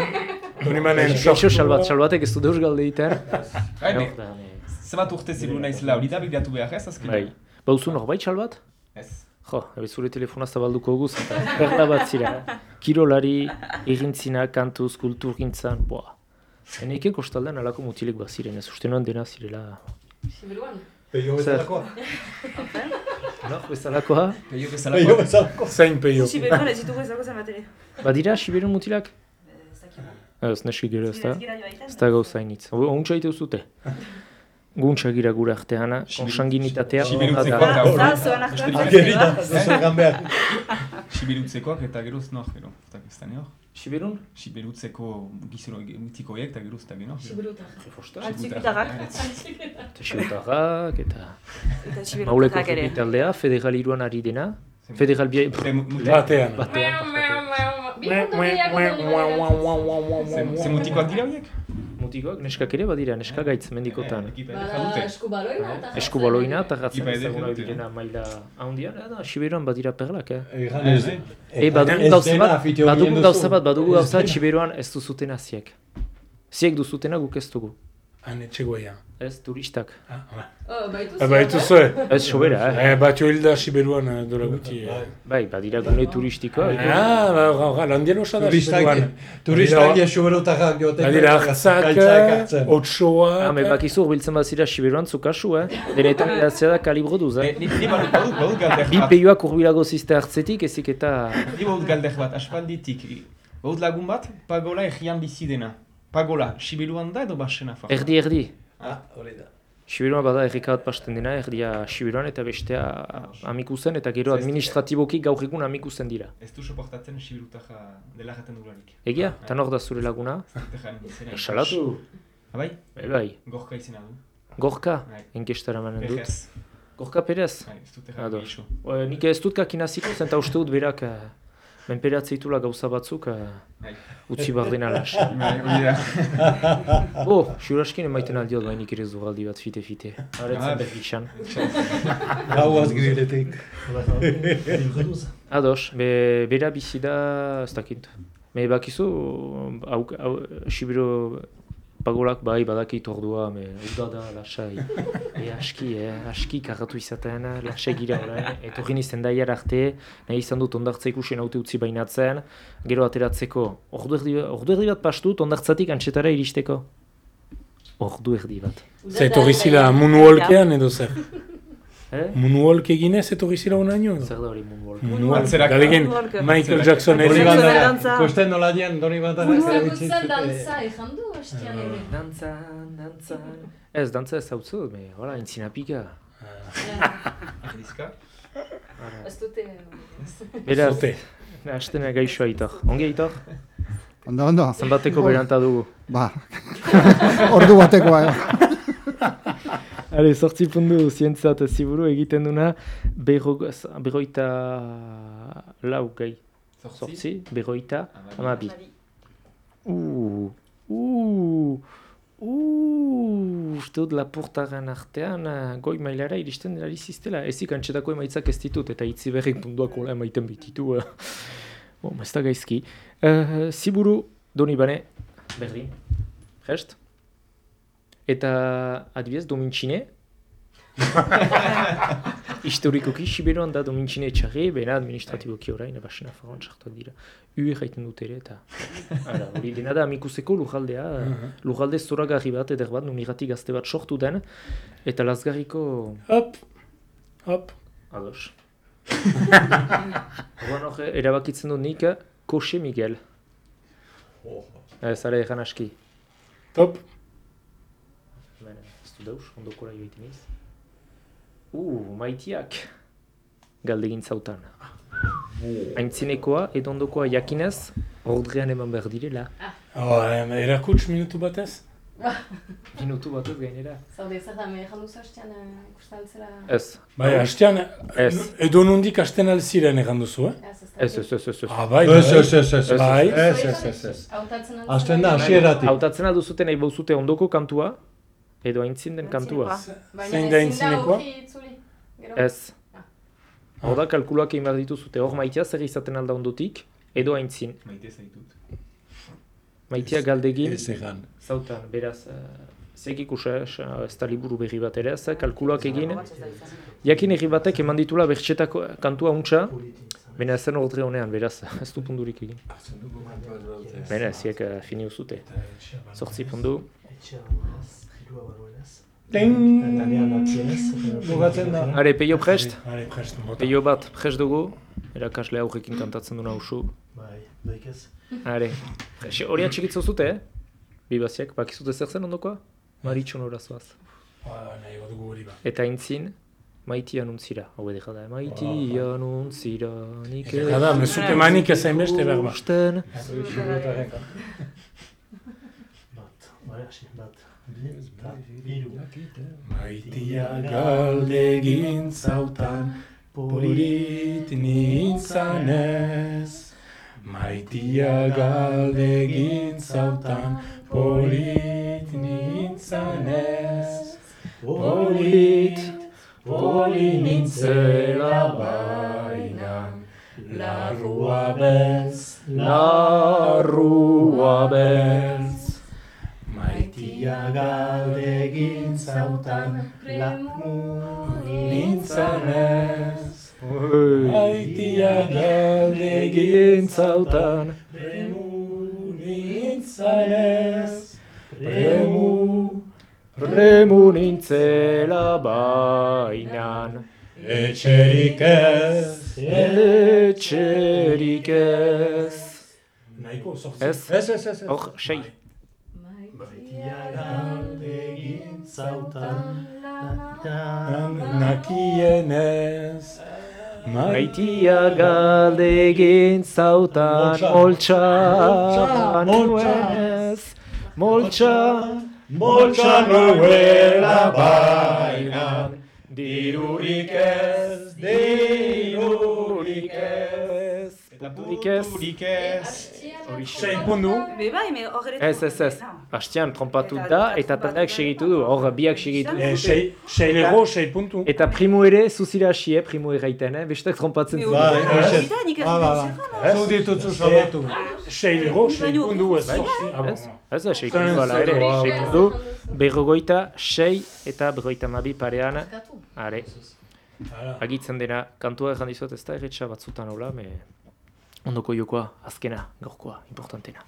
E: Donibanen
C: Gaixo salbat, salbatek ez du deus galde.
G: Bai,
C: me-
G: Zebat urte ziburu naizela hori da begiratu behar ez azkenean?
C: Bai. Bauzu norbait salbat?
G: Ez.
C: Jo, zure telefona zabalduko guz, eta perla bat zira. Kirolari, egintzina, kantuz, kulturgintzan, boa. Eneke kostaldean alako mutilek baziren, ez uste noan dena zirela...
K: Siberuan.
F: Peio bezalakoa.
C: Nor, bezalakoa?
G: Peio
F: Peio bezalakoa.
E: Zein peio.
D: Siberun ez ditugu ez dago zen batere.
C: Badira, Siberun mutilak? Ez, neski gero ez da.
D: Ez.
C: Ez da gauza initz. Ontsa ite zute. Guntza gira gure arteana, konsanginitatea
F: zuzen behar.
G: Sibirutzekoak eta geroz nor, gero. Eta ez da nio?
C: Siberun?
G: Siberutzeko gizero mitikoiek eta geroz eta gero.
K: Siberutar.
D: Antzikitarrak.
C: Eta Siberutarrak, eta...
D: Eta
C: Mauleko
D: siberutarrak ere.
C: taldea, federal iruan ari dena. Federal bia...
E: Batean.
C: Batean.
G: Ze mutikoak dira horiek?
C: Mutikoak, neskak ere badira, neska gaitz mendikotan.
K: Bada eskubaloina eta
C: Eskubaloina eta ezagunak
G: jute.
C: direna maila handian, da, Siberuan badira perlak, eh?
F: Egan ez.
C: E, badugu gauza bat, badugu gauza bat, badugu gauza bat Siberuan ez duzutena ziek. Ziek duzutena guk ez dugu.
E: Han etxegoia.
C: Ez, turistak.
I: Oh, baitu
E: Eh, Baitu zuen.
C: Ez sobera, eh?
E: Eh, bat hilda Siberuan eh, dola guti. eh.
C: Bai, badira gune turistikoa.
E: Ah, ba, ga- ga- landian osa da Siberuan.
F: turistak jesuberotarrak joaten.
E: Badira hartzak, otsoak.
C: Ah, me bakizu urbiltzen bazira Siberuan zukasu, eh? Denetan idatzea da kalibro duz, eh?
G: Ni, badut, galder
C: Bi
G: bat.
C: peioak urbilago zizte hartzetik, ezik eta...
G: Ni badut galder bat, aspalditik. Badut lagun bat, pagola egian bizi dena. Pagola, Sibiruan da edo basena fa?
C: Erdi, erdi.
F: Ah, hori da.
C: Siberuan bada erreka bat pasten dena, erdia Siberuan eta bestea amikuzen, eta gero administratiboki gaur egun amikuzen dira.
G: Ez du soportatzen Sibirutarra dela jaten dugularik.
C: Egia? Eta nor da zure laguna?
G: Zertejan izena.
C: Salatu.
G: Abai?
C: Bai, bai.
G: Gorka izena du.
C: Gorka?
G: Bai.
C: Enkestara manen dut. Gorka Perez?
G: Bai, ez dut gehiago.
C: Eh, Nik ez dut kakin hasiko zen, eta uste dut berak eh, menperatzeitula gauza batzuk
G: Bai.
C: utzi behar dena las.
G: Bai.
C: Bo, xuraskin emaiten aldiot bainik ere zugaldi bat fite-fite.
G: Ah,
C: Horretzen bergixan.
F: Gauaz griletik.
C: Ados, be, bera bizi da, ez dakit. Me bakizu, hau, hau, Sibiro pagolak bai badakit ordua, me uda da, lasai. E aski, eh, aski karratu izaten, lasai gira orain. Etorri nizten daiar arte, nahi izan dut ondartza ikusten haute utzi bainatzen, gero ateratzeko, ordu erdi, ordu erdi bat pastut ondartzatik antxetara iristeko. Ordu erdi bat.
E: Zer etorri zila moonwalkean edo zer?
C: Eh?
E: Moonwalk eginez etorri zila honaino edo?
C: Zer da hori moonwalk?
E: Moonwalk.
G: Atzeraka.
E: Galegen
D: Moonwalk.
E: Michael Jackson
F: Doni
E: ere.
F: bandara,
D: dantza.
F: kosten nola dian, doni bandara.
I: Futsal dantza ejan du, hastian ere.
C: Dantzan, dantzan. Ez, dantza ez hau zu, me, hola, intzina pika.
G: Ahrizka?
I: Ez dute...
C: Beraz,
E: Zote.
C: hastena gaixo aitor. Ongi aitor?
J: Ondo, ondo.
C: Zenbateko beranta dugu.
J: Ba, ordu batekoa.
C: Hale, sortzi pundu zientzia eta ziburu egiten duna berro, berroita lau gai. Sortzi, berroita amabi. Uuuu, uuuu, uuuu, uste dut lapurtaren artean eh, goi mailara iristen dela iziztela. Ezik antxetako emaitzak ez ditut eta itzi berrik punduak hola emaiten bititu. eh. Bon, ez da gaizki. Uh, ziburu, doni bane, berdin, prest? Eta adibidez domintxine. Historikoki Siberuan da domintxine txarri, bena administratiboki orain, basena faroan txartuak dira. U egiten dut ere eta... Ara, hori dena da amikuseko lujaldea, lujalde zoragarri bat, eder bat, nunirati gazte bat sortu den, eta lazgarriko...
E: Hop, hop.
C: Ados. Orduan hor, erabakitzen dut nik, Koxe Miguel. Ez, ara egan aski.
E: Top.
C: Ez dauz, ondokora joiten iz. Uh, maitiak. Galdegin zautan. Aintzinekoa edo ondokoa jakinez, ordrean eman behar direla.
E: Oh, em, erakuts minutu batez?
C: Minutu batez gainera.
I: Zaude, zer da, me ejan duzu hastian ikusten zela...
C: Ez.
E: Bai, hastean,
C: Ez.
E: edo nondik hasten alziren egan duzu, eh?
C: Ez, ez, ez, ez. ez.
E: Ah, bai,
F: Ez,
E: bai.
F: ez, ez, ez.
E: Bai.
F: Ez, ez, ez, ez.
I: Hautatzen altzen
F: Hasten da, hasieratik.
C: Hautatzen alduzute nahi bauzute ondoko kantua, edo aintzin den kantua.
E: Zein da aintzinekoa?
I: gero?
C: Ez. Hor da, kalkuluak egin behar dituzute, hor maitea zer izaten alda ondotik, edo aintzin.
G: Maite zaitut.
C: Maitea galdegin,
F: Ez egan.
C: zautan, beraz, uh, zek ikusa, ez da liburu berri bat ere, ez, kalkuluak egin. Jakin herri batek eman ditula bertxetako kantua untxa, Baina zen ordre honean, beraz, ez du pundurik egin. Baina eziek uh, fini uzute. Zortzi pundu.
F: Bugatzen da.
C: Are, peio prest?
E: Are, prest.
C: Peio bat prest dugu. Erakasle aurrekin kantatzen duna usu.
H: Bai, doik ez.
C: Are, prest. Hori atxikitza zute, eh? Bibaziak, bakizute zer zen ondokoa? Maritxon horazoaz.
E: Ah, nahi bat dugu hori ba.
C: Eta intzin, maiti anuntzira. Hau edera da, maiti anuntzira, nik
E: Edera da, mezute manik ez hainbeste behar ba.
C: ikusten.
H: Bat, bai, hasi, bat. Eta hiru.
E: Maitia galdegin zautan, polit nintzanez. Maitia galdegin zautan, polit nintzanez. Polit, polit nintzela bainan, larrua beltz, larrua beltz. Maitia galde
I: zautan, premu
E: Nintzanez. Aitia galde
C: Gintzautan,
E: nintzanez, Premu,
C: premu nintzela bainan.
F: Etxerik ez.
C: Etxerik ez.
E: Nahiko, sortzi.
C: Ez?
F: Ez, ez, ez. ez.
C: Hor, sei.
H: Egin zautan,
E: Nakienez,
C: Maitia galde egin zautan, moltsa nuenez, moltsa,
F: Moltsa nuela bainan, dirurik ez, dirurik ez.
C: Puturik ez.
G: Puturik ez.
C: Hori
E: sei pundu.
D: Be bai, me hor ere...
C: Ez, ez, ez. Bastian trompatu da eta taldeak segitu du, hor biak segitu
E: Eh,
C: du.
E: sei, sei lego, sei puntu.
C: Eta primu ere, zuzira asie, primu erraiten, eh? bestak trompatzen.
F: Bai.
D: Eta ez
F: Ba, ba, ba. Zu dituzu salatu.
E: Sei lego, sei puntu ez.
C: Ez, ez da, sei puntu ala ere,
F: Wow.
C: sei puntu. Berrogoita, sei eta berrogoita mabi parean. Are, agitzen dena, kantua erran dizuet ez da erretxa batzutan hola, me... Ondoko jokoa, azkena, gaurkoa, importantena.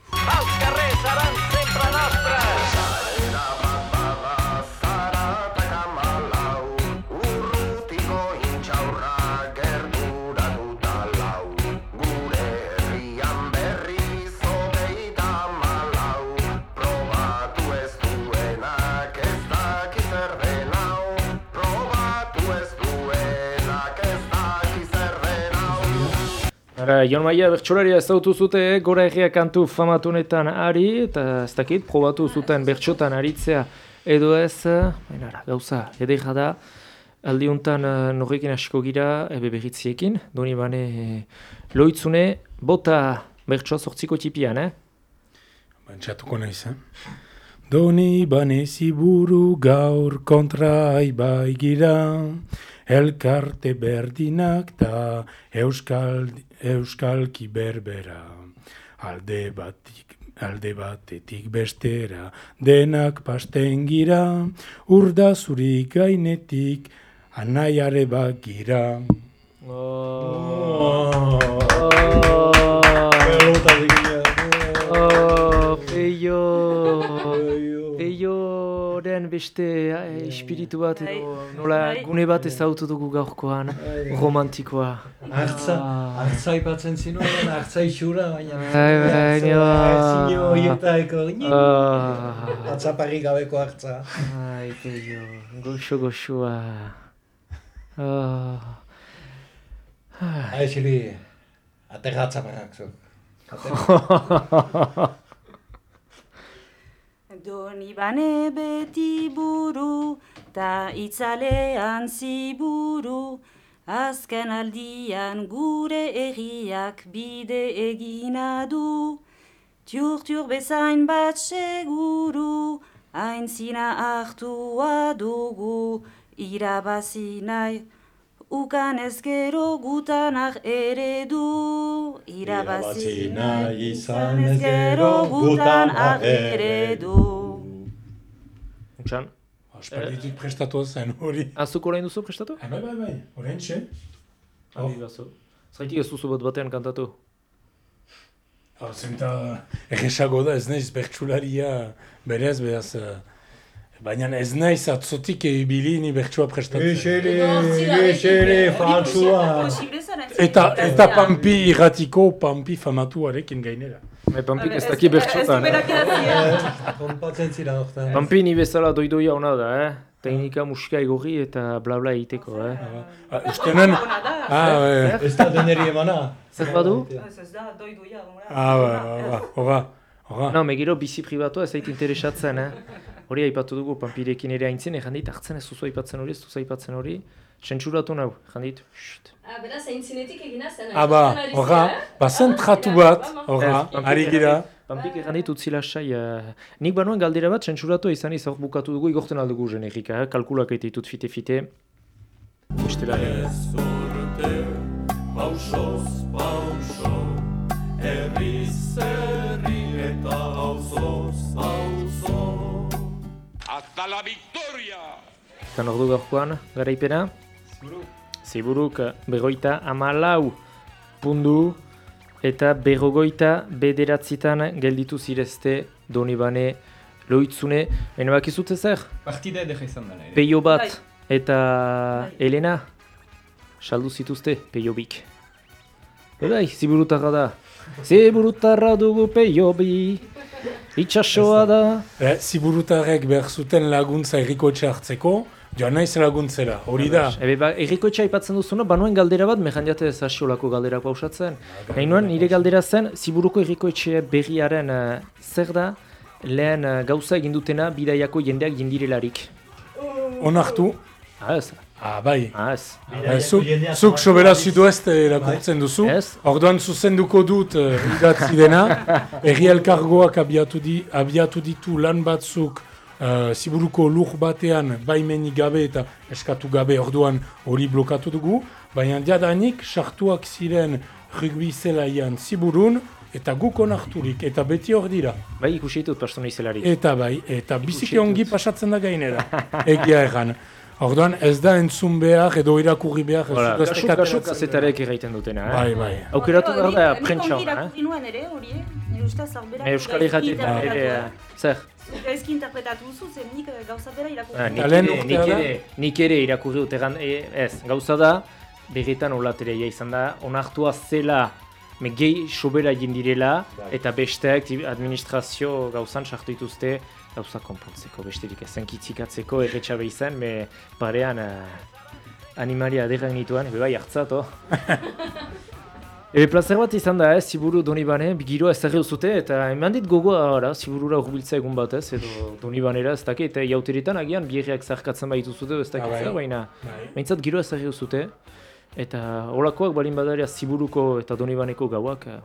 C: Ara, Jon Maia bertxolaria ezautu zute gora egia kantu famatunetan ari, eta ez dakit, probatu zuten bertxotan aritzea edo ez, baina ara, gauza, edera da, aldiuntan uh, norrekin asko gira, ebe berritziekin, doni bane eh, loitzune, bota bertsoa sortziko tipian, eh?
E: Bantxatuko naiz, eh? Doni banezi buru gaur kontra aibai gira, elkarte berdinak ta euskal, euskalki berbera. Alde batik, alde batetik bestera, denak pasten gira, urda zuri gainetik, anaiare bat gira.
C: Oh, peio, peioren beste eh, espiritu bat edo nola gune bat ezautu dugu gaurkoan, romantikoa.
F: Artza, artza ipatzen zinuen, artza isura, baina...
C: Bai, baina...
F: Zino horietaiko,
C: Ah.
F: atzaparri gabeko artza.
C: Ai, peio, goxo goxoa. Ah.
F: Aixili, aterra atzaparrak zu.
D: Doni bane beti buru, ta itzalean ziburu, azken aldian gure erriak bide egina du. Tiur-tiur bezain bat seguru, aintzina hartua dugu, irabazi nahi, ukan ezkero gutanak ere du. Irabazi nahi izan ezkero gutanak ere du.
C: Untxan,
E: Aspalditik prestatu zen hori.
C: azuk orain duzu prestatu?
E: Ah, bai, bai, bai, orain txe.
C: Hori bazu. Zaitik ez duzu bat batean kantatu?
E: Hau, zenta egesago da ez naiz bertsularia berez, beraz... eh, Baina ez naiz atzotik ibili ni bertsua prestatzen.
F: Ixele, ixele, falsua.
E: Eta, eta pampi irratiko pampi famatuarekin gainera.
C: Me pampik ez daki bertxotan, eh?
F: Konpatzen zira hortan.
C: Pampi ni bezala doidoia ona da, eh? Teknika musika egorri eta bla bla egiteko, eh?
E: Ah, uste nuen... Ah, bai.
F: Ez da deneri emana.
C: Zer badu?
D: Ez da, doidoia,
E: Ah, bai, bai, ora, ora.
C: No, megiro bizi pribatua ez zait interesatzen, eh? Hori aipatu dugu pampirekin ere haintzen, egin dit, hartzen ez duzu aipatzen hori, ez duzu aipatzen hori. Txentsuratu nau, egin dit, shht.
I: Ah, beraz, aintzinetik egina zen.
E: Ah, ba, ora, bazen tratu bat, ora,
C: Ez, Pampik
E: ari
C: erran
E: gira.
C: Pampik egin dit utzi lasai, eh, nik banuen galdera bat, txentsuratu izan izan bukatu dugu, igorten aldugu generika, eh? kalkulak eta ditut fite-fite. Bestela,
M: Pausoz, pauso, herriz
B: la victoria.
C: Eta nordu gaurkoan, garaipena? Ziburuk begoita amalau pundu eta berrogoita bederatzitan gelditu zirezte Donibane loitzune. Baina bakizut zer?
G: Partida edera izan dela.
C: Peio bat
D: Bai.
C: eta Elena saldu zituzte peio bik. Bai, ziburutarra da. Ziburutarra dugu peio bi. Itxasoa da.
E: Eh, ziburutarrek behar zuten laguntza errikoetxe hartzeko, joan naiz laguntzera, hori da.
C: Ebe, ba, errikoetxe aipatzen duzuna, banuen galdera bat, mehan jate ez hasiolako galdera pausatzen. Nahi nuen, nire galdera zen, ziburuko errikoetxe berriaren eh, zer da, lehen eh, gauza egin dutena bidaiako jendeak jindirelarik.
E: Onartu,
C: Ah, ez.
E: Ah, bai.
C: Ah, ez.
E: Eh, zuk, zuk sobera zudueste irakurtzen duzu,
C: Ez.
E: orduan zuzenduko dut uh, idatzi dena, erri elkargoak abiatu, di, abiatu ditu lan batzuk uh, ziburuko lur batean baimenik gabe eta eskatu gabe orduan hori blokatu dugu, baina jadanik sartuak ziren rugby zelaian ziburun eta guk onarturik eta beti hor dira.
C: Bai, ikusi ditut izelarik.
E: Eta bai, eta biziki ongi pasatzen da gainera, egia erran. Orduan ez da entzun behar edo irakurri behar. ez dut
C: kasu, kazetarek erraiten dutena, eh?
E: Bai, bai.
C: Aukeratu behar da,
D: Nik
C: prentsa
D: ongi
C: hona, eh?
D: irakurri nuen ere, hori, eh? Nire ustez, zarberak
C: Euskal Irratietan ere, eh, zer?
D: Gaizki interpretatu duzu, zen nik eh, gauza bera irakurri
C: Ah, nik, ere,
E: urtea
C: nik, nik ere irakurri dut egan, e, ez, gauza da, berritan olatereia izan da, onartua zela me gehi sobera egin direla, eta besteak administrazio gauzan sartu dituzte gauza konpontzeko, besterik ezen kitzikatzeko erretxabe izan, me parean uh, animalia aderran nituen, ebe bai hartzat, oh. Ebe plazer bat izan da, ez, ziburu Donibane, giroa ez zute eta eman dit gogoa, ara, ziburura urbiltza egun batez, edo Donibanera ez dakit, eta jauteritan agian biherriak zarkatzen baitu zute, ez dakit,
E: Ah, bai.
C: zer, baina,
E: Bai.
C: behintzat giroa ez zute, eta holakoak balin badaria ziburuko eta Donibaneko gauak, eh,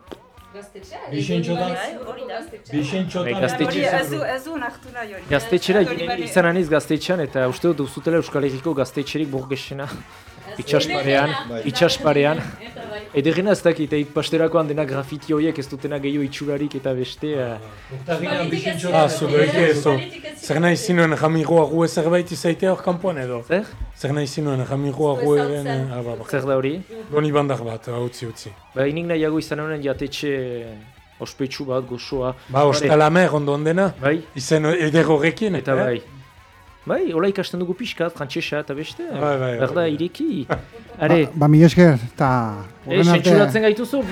I: Gaztetxea?
F: Bixentxotan-
I: Bai, hori da.
F: Bixentxotan...
C: Bai, gaztetxe-
D: ez du, ez du nartu nahi hori.
C: gaztetxera ginen izan aniz gaztetxean, eta uste dut duzutela Euskal Herriko gaztetxerik burgesena, itxasparean,
F: Bai.
C: itxasparean.
I: Eta bai.
C: Ederrena ez dakit, eh, pasterakoan dena grafiti horiek ez dutena gehiago itxurarik eta beste... eh,
E: Ah,
F: Bixentxotan...
E: zu behi ezo. Zer nahi zinuen jamiroa gue zerbait izaitea hor kanpoan edo?
C: Zer?
E: Zer nahi zinuen. Ah, ba, ba.
C: Zer da hori?
E: Doni bandar bat, hau utzi utzi.
C: Ba, inik nahiago izan honen jatetxe ospetsu bat, gozoa.
E: Ba, ostalamer ondo ondena,
C: Bai,
E: izen eder horrekin.
C: eta
E: eh?
C: bai. Bai, hola ikasten dugu pixkat, frantsesa eta beste.
E: Bai, bai,
C: Berda,
E: bai.
C: ireki. Are,
J: Ba, mi esker, eta...
C: eh, sentsuratzen gaituzu?